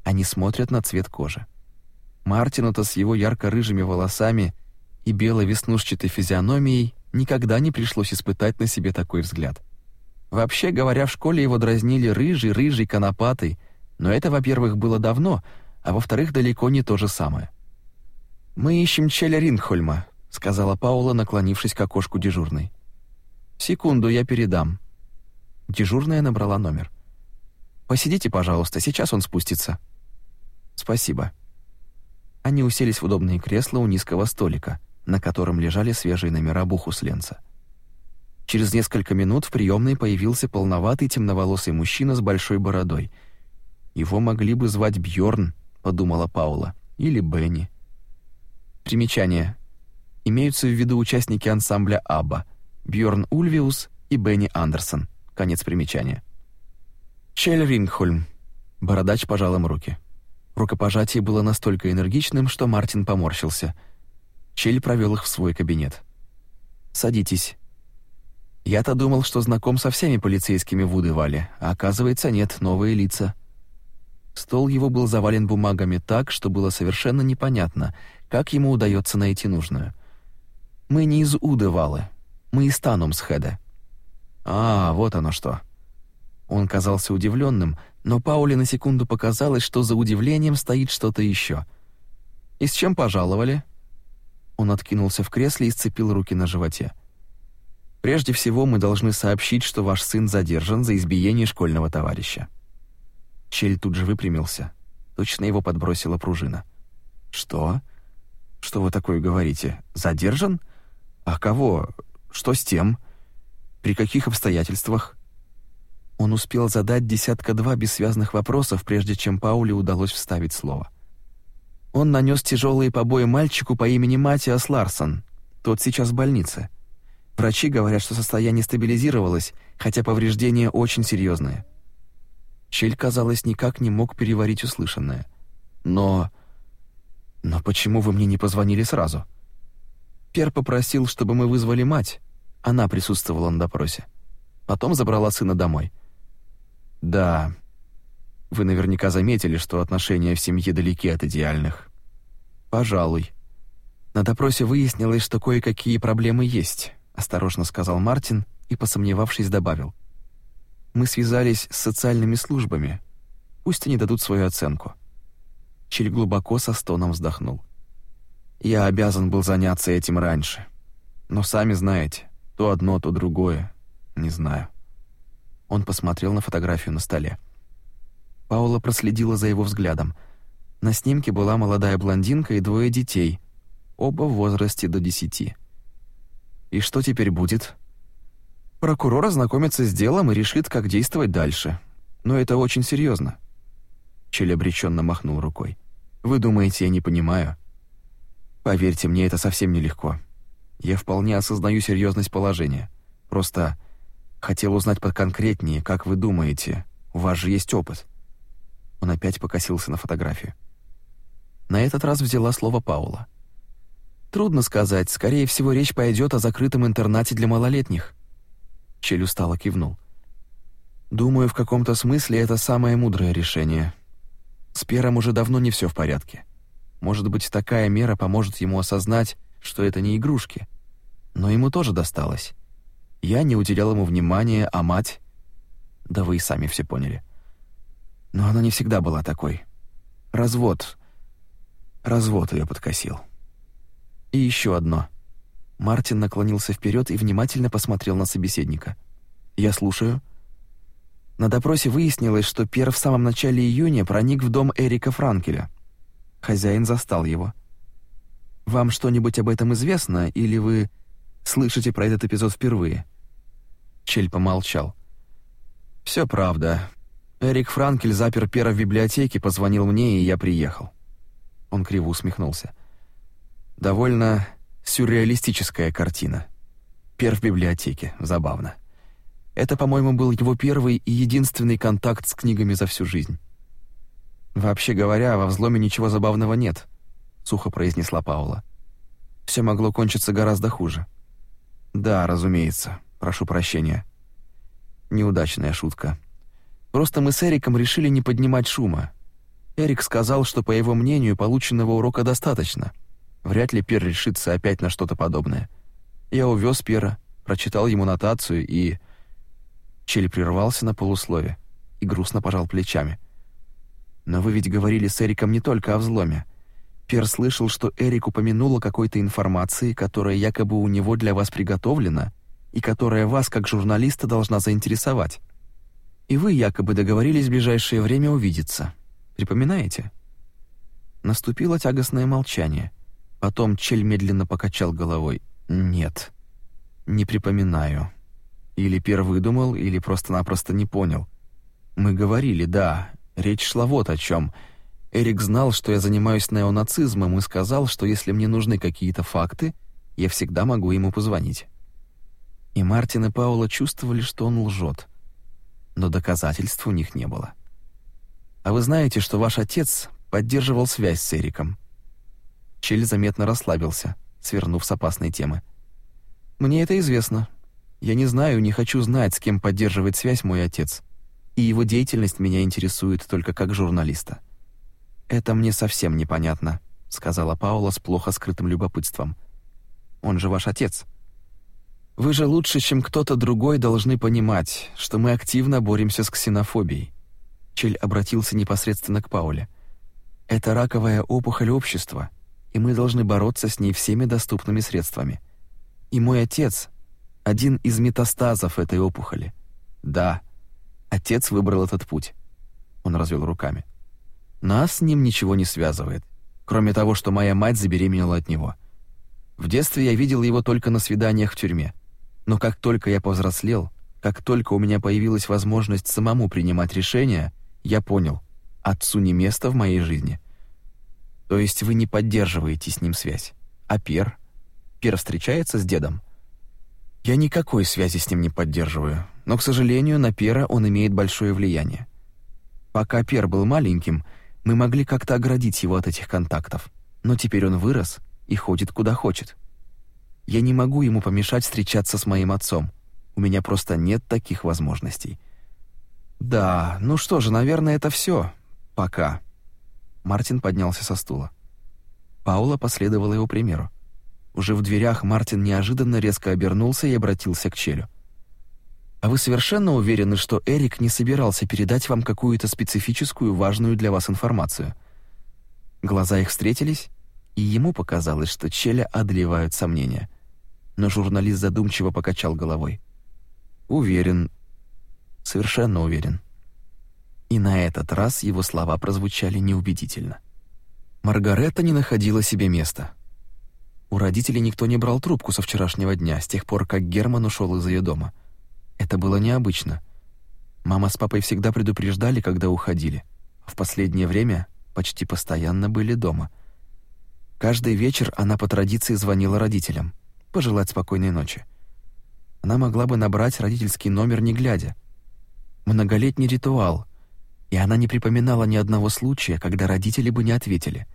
Они смотрят на цвет кожи. Мартину-то с его ярко-рыжими волосами и белой веснушчатой физиономией никогда не пришлось испытать на себе такой взгляд. Вообще говоря, в школе его дразнили рыжий, рыжий, конопатый, но это, во-первых, было давно, а во-вторых, далеко не то же самое. «Мы ищем Челя Ринхольма», — сказала Паула, наклонившись к окошку дежурной. «Секунду, я передам», Дежурная набрала номер. «Посидите, пожалуйста, сейчас он спустится». «Спасибо». Они уселись в удобные кресла у низкого столика, на котором лежали свежие номера Бухусленца. Через несколько минут в приемной появился полноватый темноволосый мужчина с большой бородой. «Его могли бы звать Бьорн, подумала Паула, — «или Бенни». Примечание. Имеются в виду участники ансамбля Аба: — Бьорн Ульвиус и Бенни Андерсон — Конец примечания. Чельрингхольм. Бородач пожал им руки. Рукопожатие было настолько энергичным, что Мартин поморщился. Чель провел их в свой кабинет. «Садитесь». «Я-то думал, что знаком со всеми полицейскими в Удывале, а оказывается, нет, новые лица». Стол его был завален бумагами так, что было совершенно непонятно, как ему удается найти нужную. «Мы не из Удывалы, мы из Танумсхеда. А, вот оно что. Он казался удивленным, но Пауле на секунду показалось, что за удивлением стоит что-то еще. И с чем пожаловали? Он откинулся в кресле и сцепил руки на животе. Прежде всего, мы должны сообщить, что ваш сын задержан за избиение школьного товарища. Чель тут же выпрямился. Точно его подбросила пружина. Что? Что вы такое говорите? Задержан? А кого? Что с тем? При каких обстоятельствах? Он успел задать десятка-два бессвязных вопросов, прежде чем Пауле удалось вставить слово. Он нанес тяжелые побои мальчику по имени Матиас Ларсон. Тот сейчас в больнице. Врачи говорят, что состояние стабилизировалось, хотя повреждения очень серьезные. Чель, казалось, никак не мог переварить услышанное. Но... Но почему вы мне не позвонили сразу? Пер попросил, чтобы мы вызвали мать, она присутствовала на допросе. Потом забрала сына домой. Да. Вы наверняка заметили, что отношения в семье далеки от идеальных. Пожалуй. На допросе выяснилось, что кое-какие проблемы есть, осторожно сказал Мартин и посомневавшись добавил: Мы связались с социальными службами. Пусть они дадут свою оценку. Чиль глубоко со стоном вздохнул. Я обязан был заняться этим раньше. Но сами знаете, то одно, то другое. Не знаю. Он посмотрел на фотографию на столе. Паула проследила за его взглядом. На снимке была молодая блондинка и двое детей, оба в возрасте до десяти. И что теперь будет? Прокурор ознакомится с делом и решит, как действовать дальше. Но это очень серьезно. Чели обреченно махнул рукой. Вы думаете, я не понимаю? Поверьте мне, это совсем нелегко. Я вполне осознаю серьезность положения. Просто хотел узнать подконкретнее, как вы думаете. У вас же есть опыт. Он опять покосился на фотографию. На этот раз взяла слово Паула. Трудно сказать, скорее всего, речь пойдет о закрытом интернате для малолетних. Чель устало кивнул. Думаю, в каком-то смысле это самое мудрое решение. С Пером уже давно не все в порядке. Может быть, такая мера поможет ему осознать, что это не игрушки. Но ему тоже досталось. Я не уделял ему внимания, а мать... Да вы и сами все поняли. Но она не всегда была такой. Развод. Развод ее подкосил. И еще одно. Мартин наклонился вперед и внимательно посмотрел на собеседника. «Я слушаю». На допросе выяснилось, что Пер в самом начале июня проник в дом Эрика Франкеля. Хозяин застал его. Вам что-нибудь об этом известно, или вы слышите про этот эпизод впервые?» Чель помолчал. «Все правда. Эрик Франкель запер пера в библиотеке, позвонил мне, и я приехал». Он криво усмехнулся. «Довольно сюрреалистическая картина. Пер в библиотеке. Забавно. Это, по-моему, был его первый и единственный контакт с книгами за всю жизнь. Вообще говоря, во взломе ничего забавного нет сухо произнесла Паула. Все могло кончиться гораздо хуже. Да, разумеется. Прошу прощения. Неудачная шутка. Просто мы с Эриком решили не поднимать шума. Эрик сказал, что по его мнению, полученного урока достаточно. Вряд ли Пер решится опять на что-то подобное. Я увёз Пера, прочитал ему нотацию и Чели прервался на полуслове и грустно пожал плечами. Но вы ведь говорили с Эриком не только о взломе. Пер слышал, что Эрик упомянула какой-то информации, которая якобы у него для вас приготовлена и которая вас, как журналиста, должна заинтересовать. И вы якобы договорились в ближайшее время увидеться. Припоминаете? Наступило тягостное молчание. Потом Чель медленно покачал головой. Нет. Не припоминаю. Или Пер выдумал, или просто-напросто не понял. Мы говорили, да. Речь шла вот о чем. Эрик знал, что я занимаюсь неонацизмом и сказал, что если мне нужны какие-то факты, я всегда могу ему позвонить. И Мартин и Паула чувствовали, что он лжет, но доказательств у них не было. А вы знаете, что ваш отец поддерживал связь с Эриком? Чель заметно расслабился, свернув с опасной темы. Мне это известно. Я не знаю, не хочу знать, с кем поддерживает связь мой отец. И его деятельность меня интересует только как журналиста. Это мне совсем непонятно, сказала Паула с плохо скрытым любопытством. Он же ваш отец. Вы же лучше, чем кто-то другой, должны понимать, что мы активно боремся с ксенофобией. Чель обратился непосредственно к Пауле. Это раковая опухоль общества, и мы должны бороться с ней всеми доступными средствами. И мой отец один из метастазов этой опухоли. Да. Отец выбрал этот путь. Он развел руками. Нас с ним ничего не связывает, кроме того, что моя мать забеременела от него. В детстве я видел его только на свиданиях в тюрьме. Но как только я повзрослел, как только у меня появилась возможность самому принимать решения, я понял, отцу не место в моей жизни. То есть вы не поддерживаете с ним связь. А Пер? Пер встречается с дедом? Я никакой связи с ним не поддерживаю, но, к сожалению, на Пера он имеет большое влияние. Пока Пер был маленьким, мы могли как-то оградить его от этих контактов, но теперь он вырос и ходит куда хочет. Я не могу ему помешать встречаться с моим отцом. У меня просто нет таких возможностей. Да, ну что же, наверное, это все. Пока. Мартин поднялся со стула. Паула последовала его примеру. Уже в дверях Мартин неожиданно резко обернулся и обратился к Челю. А вы совершенно уверены, что Эрик не собирался передать вам какую-то специфическую важную для вас информацию? Глаза их встретились, и ему показалось, что Челя одолевают сомнения. Но журналист задумчиво покачал головой. Уверен. Совершенно уверен. И на этот раз его слова прозвучали неубедительно. Маргарета не находила себе места. У родителей никто не брал трубку со вчерашнего дня, с тех пор, как Герман ушел из ее дома. Это было необычно. Мама с папой всегда предупреждали, когда уходили. В последнее время почти постоянно были дома. Каждый вечер она по традиции звонила родителям, пожелать спокойной ночи. Она могла бы набрать родительский номер не глядя. Многолетний ритуал, и она не припоминала ни одного случая, когда родители бы не ответили.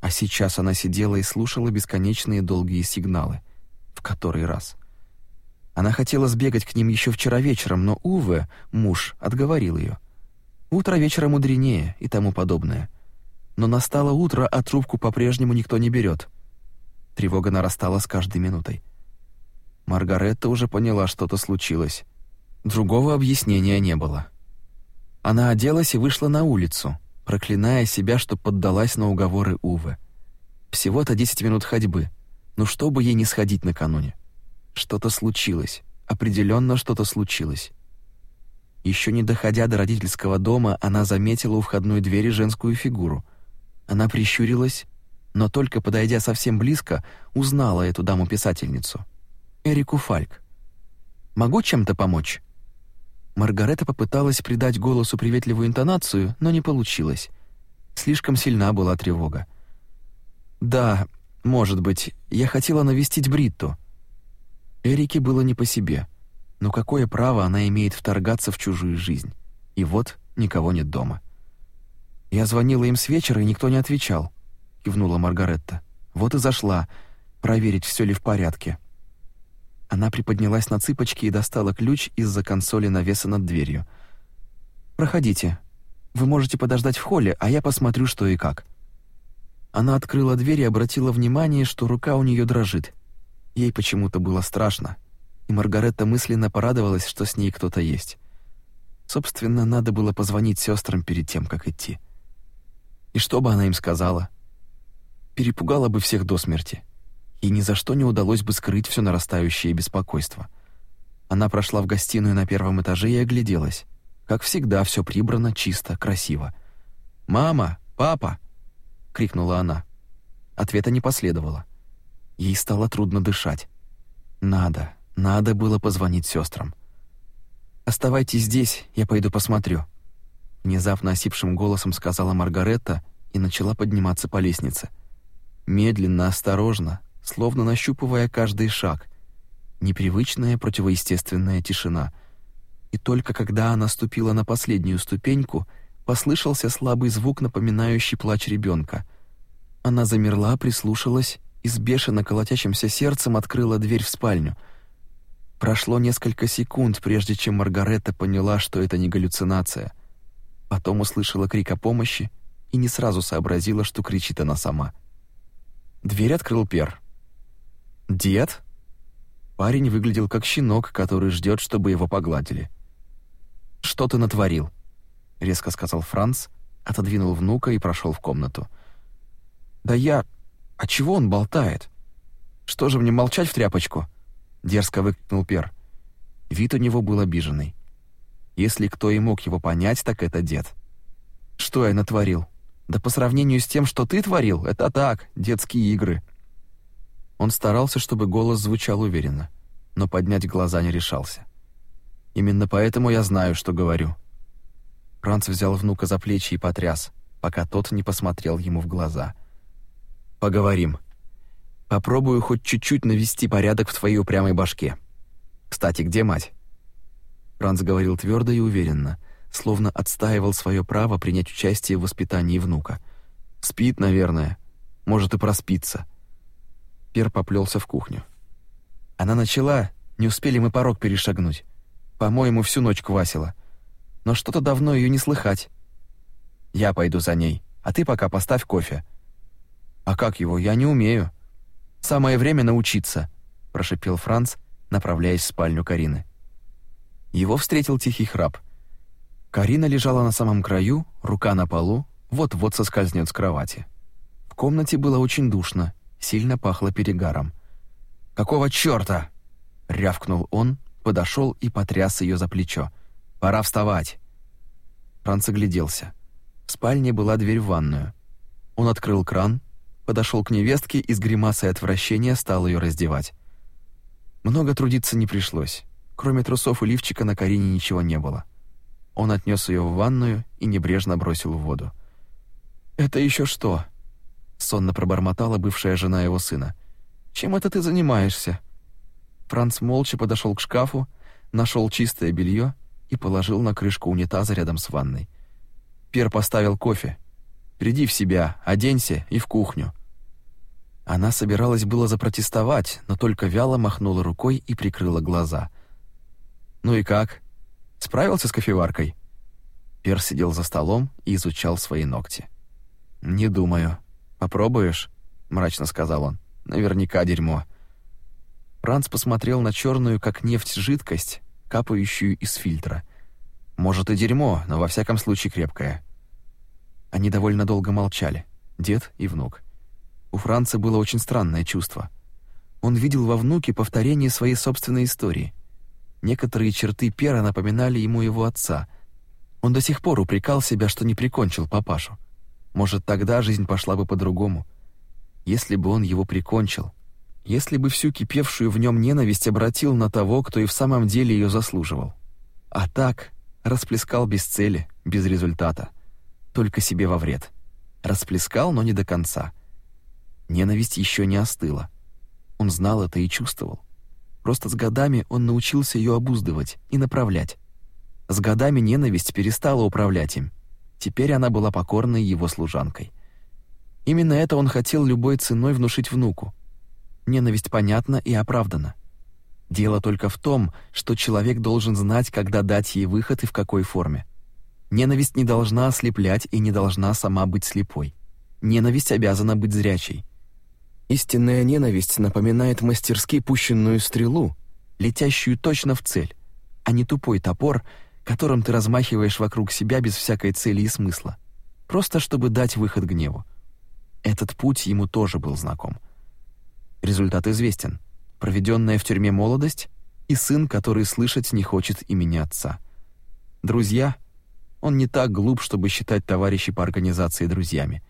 А сейчас она сидела и слушала бесконечные долгие сигналы. В который раз? Она хотела сбегать к ним еще вчера вечером, но Уве, муж, отговорил ее. Утро вечера мудренее и тому подобное. Но настало утро, а трубку по-прежнему никто не берет. Тревога нарастала с каждой минутой. Маргаретта уже поняла, что-то случилось. Другого объяснения не было. Она оделась и вышла на улицу, проклиная себя, что поддалась на уговоры Увы. Всего-то 10 минут ходьбы. Ну что бы ей не сходить накануне? Что-то случилось. Определенно что-то случилось. Еще не доходя до родительского дома, она заметила у входной двери женскую фигуру. Она прищурилась, но только подойдя совсем близко, узнала эту даму-писательницу. Эрику Фальк. «Могу чем-то помочь?» Маргарета попыталась придать голосу приветливую интонацию, но не получилось. Слишком сильна была тревога. «Да, может быть, я хотела навестить Бритту. Эрике было не по себе. Но какое право она имеет вторгаться в чужую жизнь? И вот никого нет дома. Я звонила им с вечера, и никто не отвечал, кивнула Маргаретта. Вот и зашла проверить, все ли в порядке. Она приподнялась на цыпочки и достала ключ из-за консоли навеса над дверью. Проходите. Вы можете подождать в холле, а я посмотрю, что и как. Она открыла дверь и обратила внимание, что рука у нее дрожит. Ей почему-то было страшно, и Маргаретта мысленно порадовалась, что с ней кто-то есть. Собственно, надо было позвонить сестрам перед тем, как идти. И что бы она им сказала? Перепугала бы всех до смерти. И ни за что не удалось бы скрыть все нарастающее беспокойство. Она прошла в гостиную на первом этаже и огляделась. Как всегда, все прибрано, чисто, красиво. «Мама! Папа!» — крикнула она. Ответа не последовало. Ей стало трудно дышать. Надо, надо было позвонить сестрам. «Оставайтесь здесь, я пойду посмотрю», — внезапно осипшим голосом сказала Маргаретта и начала подниматься по лестнице. Медленно, осторожно, словно нащупывая каждый шаг. Непривычная противоестественная тишина. И только когда она ступила на последнюю ступеньку, послышался слабый звук, напоминающий плач ребенка. Она замерла, прислушалась и с бешено колотящимся сердцем открыла дверь в спальню. Прошло несколько секунд, прежде чем Маргарета поняла, что это не галлюцинация. Потом услышала крик о помощи и не сразу сообразила, что кричит она сама. Дверь открыл Пер. «Дед?» Парень выглядел как щенок, который ждет, чтобы его погладили. «Что ты натворил?» — резко сказал Франц, отодвинул внука и прошел в комнату. «Да я... А чего он болтает? Что же мне молчать в тряпочку? Дерзко выкнул Пер. Вид у него был обиженный. Если кто и мог его понять, так это дед. Что я натворил? Да по сравнению с тем, что ты творил, это так, детские игры. Он старался, чтобы голос звучал уверенно, но поднять глаза не решался. Именно поэтому я знаю, что говорю. Франц взял внука за плечи и потряс, пока тот не посмотрел ему в глаза. Поговорим. Попробую хоть чуть-чуть навести порядок в твоей упрямой башке. Кстати, где мать? Франц говорил твердо и уверенно, словно отстаивал свое право принять участие в воспитании внука. Спит, наверное. Может и проспится. Пер поплелся в кухню. Она начала, не успели мы порог перешагнуть. По-моему, всю ночь квасила. Но что-то давно ее не слыхать. Я пойду за ней, а ты пока поставь кофе. А как его? Я не умею. Самое время научиться, прошептал Франц, направляясь в спальню Карины. Его встретил тихий храп. Карина лежала на самом краю, рука на полу, вот-вот соскользнет с кровати. В комнате было очень душно, сильно пахло перегаром. «Какого чёрта?» — рявкнул он, подошёл и потряс её за плечо. «Пора вставать!» Франц огляделся. В спальне была дверь в ванную. Он открыл кран, подошел к невестке и с гримасой отвращения стал ее раздевать. Много трудиться не пришлось. Кроме трусов и лифчика на Карине ничего не было. Он отнёс ее в ванную и небрежно бросил в воду. «Это еще что?» — сонно пробормотала бывшая жена его сына. «Чем это ты занимаешься?» Франц молча подошел к шкафу, нашел чистое белье и положил на крышку унитаза рядом с ванной. Пер поставил кофе. «Приди в себя, оденься и в кухню. Она собиралась было запротестовать, но только вяло махнула рукой и прикрыла глаза. «Ну и как? Справился с кофеваркой?» Пер сидел за столом и изучал свои ногти. «Не думаю. Попробуешь?» — мрачно сказал он. «Наверняка дерьмо». Франц посмотрел на черную, как нефть, жидкость, капающую из фильтра. «Может, и дерьмо, но во всяком случае крепкое». Они довольно долго молчали, дед и внук. У Франца было очень странное чувство. Он видел во внуке повторение своей собственной истории. Некоторые черты Пера напоминали ему его отца. Он до сих пор упрекал себя, что не прикончил папашу. Может, тогда жизнь пошла бы по-другому. Если бы он его прикончил, если бы всю кипевшую в нем ненависть обратил на того, кто и в самом деле ее заслуживал. А так расплескал без цели, без результата, только себе во вред. Расплескал, но не до конца. Ненависть еще не остыла. Он знал это и чувствовал. Просто с годами он научился ее обуздывать и направлять. С годами ненависть перестала управлять им. Теперь она была покорной его служанкой. Именно это он хотел любой ценой внушить внуку. Ненависть понятна и оправдана. Дело только в том, что человек должен знать, когда дать ей выход и в какой форме. Ненависть не должна ослеплять и не должна сама быть слепой. Ненависть обязана быть зрячей. Истинная ненависть напоминает мастерски пущенную стрелу, летящую точно в цель, а не тупой топор, которым ты размахиваешь вокруг себя без всякой цели и смысла, просто чтобы дать выход гневу. Этот путь ему тоже был знаком. Результат известен. Проведенная в тюрьме молодость и сын, который слышать не хочет имени отца. Друзья, он не так глуп, чтобы считать товарищей по организации друзьями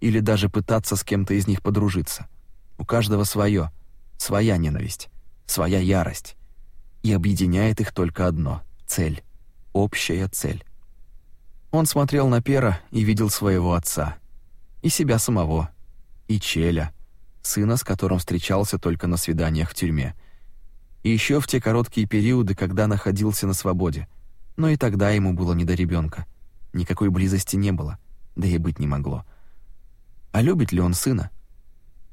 или даже пытаться с кем-то из них подружиться. У каждого свое, своя ненависть, своя ярость. И объединяет их только одно — цель, общая цель. Он смотрел на Пера и видел своего отца. И себя самого. И Челя, сына, с которым встречался только на свиданиях в тюрьме. И еще в те короткие периоды, когда находился на свободе. Но и тогда ему было не до ребенка. Никакой близости не было, да и быть не могло. А любит ли он сына?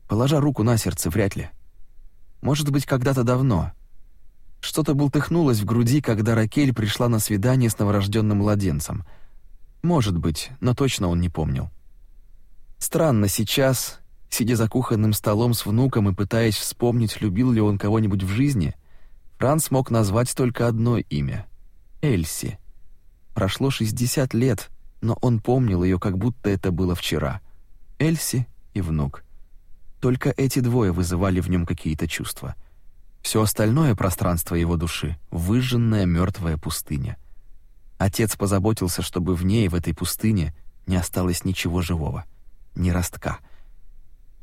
Положа руку на сердце, вряд ли. Может быть, когда-то давно. Что-то бултыхнулось в груди, когда Ракель пришла на свидание с новорожденным младенцем. Может быть, но точно он не помнил. Странно сейчас, сидя за кухонным столом с внуком и пытаясь вспомнить, любил ли он кого-нибудь в жизни, Франц мог назвать только одно имя — Эльси. Прошло 60 лет, но он помнил ее, как будто это было вчера — Эльси и внук. Только эти двое вызывали в нем какие-то чувства. Все остальное пространство его души — выжженная мертвая пустыня. Отец позаботился, чтобы в ней, в этой пустыне, не осталось ничего живого, ни ростка.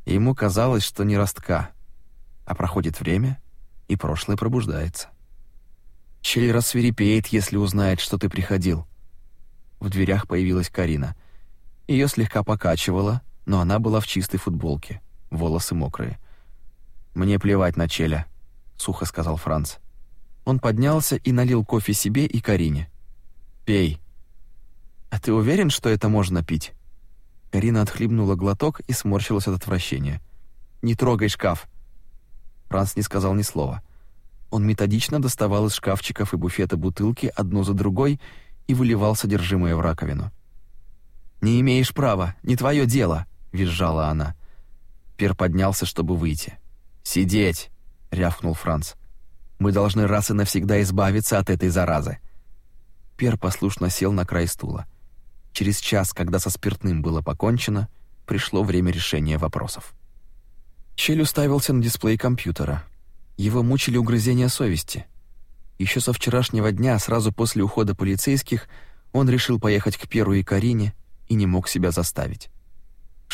Ему казалось, что не ростка, а проходит время, и прошлое пробуждается. Чель рассверепеет, если узнает, что ты приходил. В дверях появилась Карина. Ее слегка покачивало — но она была в чистой футболке, волосы мокрые. «Мне плевать на Челя», — сухо сказал Франц. Он поднялся и налил кофе себе и Карине. «Пей». «А ты уверен, что это можно пить?» Карина отхлебнула глоток и сморщилась от отвращения. «Не трогай шкаф!» Франц не сказал ни слова. Он методично доставал из шкафчиков и буфета бутылки одну за другой и выливал содержимое в раковину. «Не имеешь права, не твое дело!» визжала она. Пер поднялся, чтобы выйти. «Сидеть!» — рявкнул Франц. «Мы должны раз и навсегда избавиться от этой заразы!» Пер послушно сел на край стула. Через час, когда со спиртным было покончено, пришло время решения вопросов. Чель уставился на дисплей компьютера. Его мучили угрызения совести. Еще со вчерашнего дня, сразу после ухода полицейских, он решил поехать к Перу и Карине и не мог себя заставить.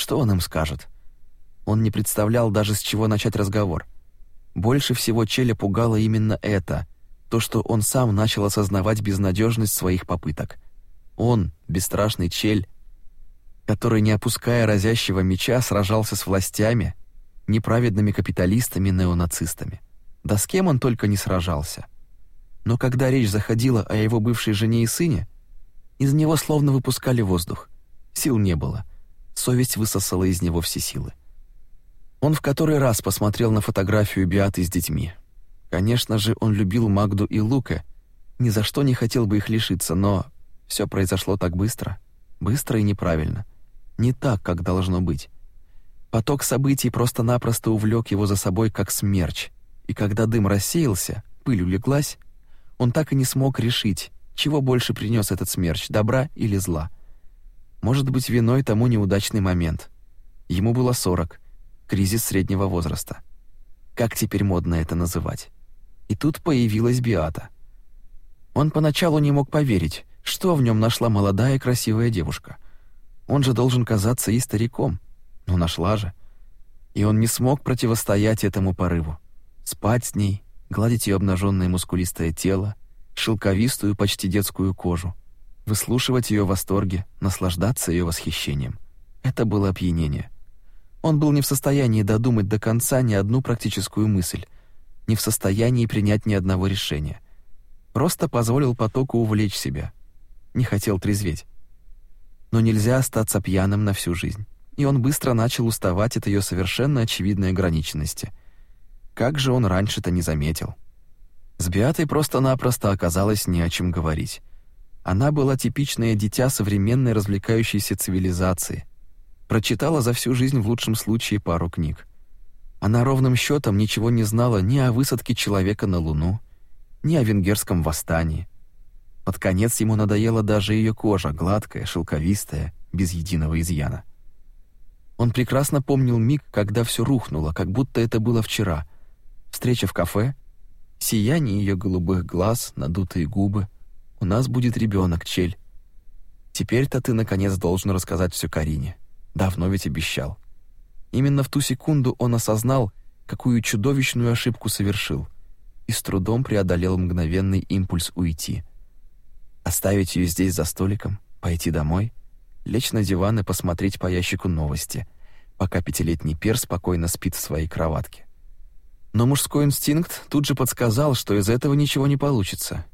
Что он им скажет? Он не представлял даже, с чего начать разговор. Больше всего Челя пугало именно это, то, что он сам начал осознавать безнадежность своих попыток. Он, бесстрашный Чель, который, не опуская разящего меча, сражался с властями, неправедными капиталистами, неонацистами. Да с кем он только не сражался. Но когда речь заходила о его бывшей жене и сыне, из него словно выпускали воздух. Сил не было совесть высосала из него все силы. Он в который раз посмотрел на фотографию Биаты с детьми. Конечно же, он любил Магду и Лука, ни за что не хотел бы их лишиться, но все произошло так быстро, быстро и неправильно, не так, как должно быть. Поток событий просто-напросто увлек его за собой как смерч, и когда дым рассеялся, пыль улеглась, он так и не смог решить, чего больше принёс этот смерч, добра или зла — может быть, виной тому неудачный момент. Ему было 40, кризис среднего возраста. Как теперь модно это называть? И тут появилась Биата. Он поначалу не мог поверить, что в нем нашла молодая красивая девушка. Он же должен казаться и стариком, но нашла же. И он не смог противостоять этому порыву. Спать с ней, гладить ее обнаженное мускулистое тело, шелковистую, почти детскую кожу выслушивать ее восторги, наслаждаться ее восхищением. Это было опьянение. Он был не в состоянии додумать до конца ни одну практическую мысль, не в состоянии принять ни одного решения. Просто позволил потоку увлечь себя. Не хотел трезветь. Но нельзя остаться пьяным на всю жизнь. И он быстро начал уставать от ее совершенно очевидной ограниченности. Как же он раньше-то не заметил? С биатой просто-напросто оказалось не о чем говорить. Она была типичное дитя современной развлекающейся цивилизации. Прочитала за всю жизнь в лучшем случае пару книг. Она ровным счетом ничего не знала ни о высадке человека на Луну, ни о венгерском восстании. Под конец ему надоела даже ее кожа, гладкая, шелковистая, без единого изъяна. Он прекрасно помнил миг, когда все рухнуло, как будто это было вчера. Встреча в кафе, сияние ее голубых глаз, надутые губы — у нас будет ребенок, Чель. Теперь-то ты наконец должен рассказать все Карине. Давно ведь обещал. Именно в ту секунду он осознал, какую чудовищную ошибку совершил и с трудом преодолел мгновенный импульс уйти. Оставить ее здесь за столиком, пойти домой, лечь на диван и посмотреть по ящику новости, пока пятилетний Пер спокойно спит в своей кроватке. Но мужской инстинкт тут же подсказал, что из этого ничего не получится,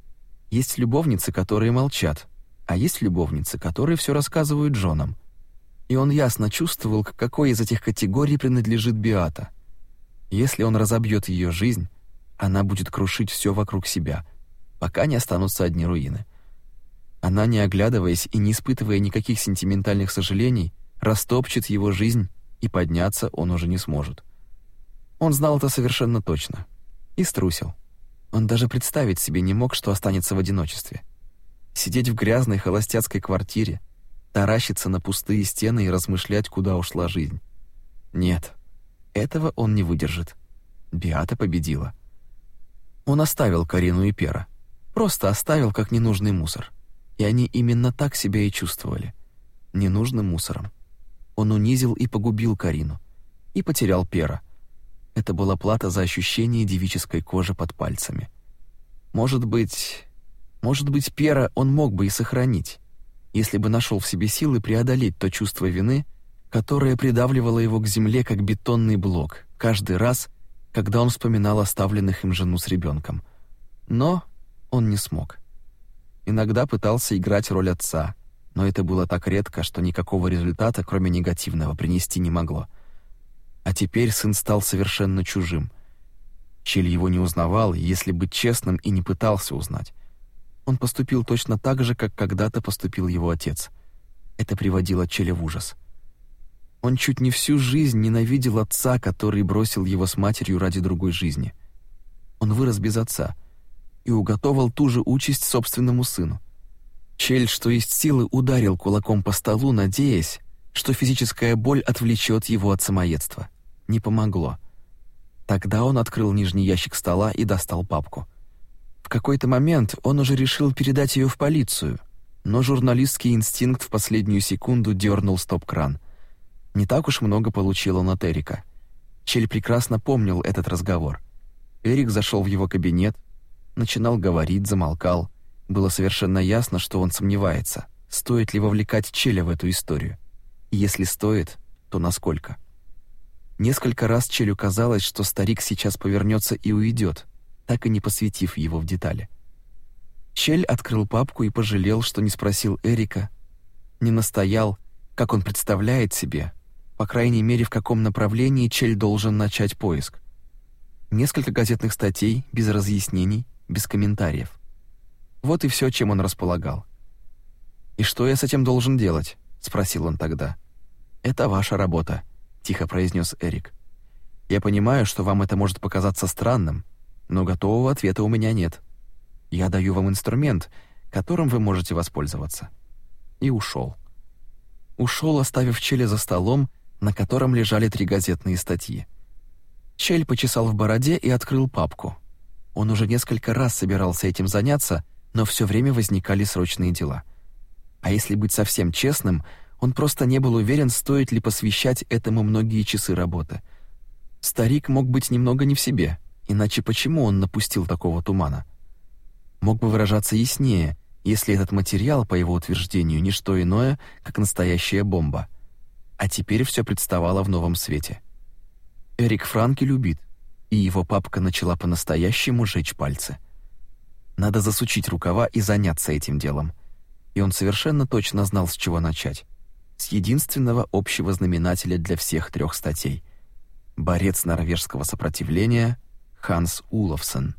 есть любовницы, которые молчат, а есть любовницы, которые все рассказывают жёнам. И он ясно чувствовал, к какой из этих категорий принадлежит Биата. Если он разобьёт её жизнь, она будет крушить всё вокруг себя, пока не останутся одни руины. Она, не оглядываясь и не испытывая никаких сентиментальных сожалений, растопчет его жизнь, и подняться он уже не сможет. Он знал это совершенно точно и струсил. Он даже представить себе не мог, что останется в одиночестве. Сидеть в грязной холостяцкой квартире, таращиться на пустые стены и размышлять, куда ушла жизнь. Нет, этого он не выдержит. Биата победила. Он оставил Карину и Пера. Просто оставил как ненужный мусор. И они именно так себя и чувствовали. Ненужным мусором. Он унизил и погубил Карину. И потерял Пера. Это была плата за ощущение девической кожи под пальцами. Может быть, может быть, пера он мог бы и сохранить, если бы нашел в себе силы преодолеть то чувство вины, которое придавливало его к земле как бетонный блок каждый раз, когда он вспоминал оставленных им жену с ребенком. Но он не смог. Иногда пытался играть роль отца, но это было так редко, что никакого результата, кроме негативного, принести не могло а теперь сын стал совершенно чужим. Чиль его не узнавал, если быть честным, и не пытался узнать. Он поступил точно так же, как когда-то поступил его отец. Это приводило Челя в ужас. Он чуть не всю жизнь ненавидел отца, который бросил его с матерью ради другой жизни. Он вырос без отца и уготовал ту же участь собственному сыну. Чель, что есть силы, ударил кулаком по столу, надеясь, что физическая боль отвлечет его от самоедства. Не помогло. Тогда он открыл нижний ящик стола и достал папку. В какой-то момент он уже решил передать ее в полицию, но журналистский инстинкт в последнюю секунду дернул стоп-кран. Не так уж много получил он от Эрика. Чель прекрасно помнил этот разговор. Эрик зашел в его кабинет, начинал говорить, замолкал. Было совершенно ясно, что он сомневается, стоит ли вовлекать Челя в эту историю. Если стоит, то насколько? — Несколько раз Челю казалось, что старик сейчас повернется и уйдет, так и не посвятив его в детали. Чель открыл папку и пожалел, что не спросил Эрика, не настоял, как он представляет себе, по крайней мере, в каком направлении Чель должен начать поиск. Несколько газетных статей, без разъяснений, без комментариев. Вот и все, чем он располагал. «И что я с этим должен делать?» — спросил он тогда. «Это ваша работа», тихо произнес Эрик. Я понимаю, что вам это может показаться странным, но готового ответа у меня нет. Я даю вам инструмент, которым вы можете воспользоваться. И ушел. Ушел, оставив Чели за столом, на котором лежали три газетные статьи. Чель почесал в бороде и открыл папку. Он уже несколько раз собирался этим заняться, но все время возникали срочные дела. А если быть совсем честным, он просто не был уверен, стоит ли посвящать этому многие часы работы. Старик мог быть немного не в себе, иначе почему он напустил такого тумана? Мог бы выражаться яснее, если этот материал, по его утверждению, не что иное, как настоящая бомба. А теперь все представало в новом свете. Эрик Франки любит, и его папка начала по-настоящему жечь пальцы. Надо засучить рукава и заняться этим делом. И он совершенно точно знал, с чего начать с единственного общего знаменателя для всех трех статей. Борец норвежского сопротивления Ханс Уловсен.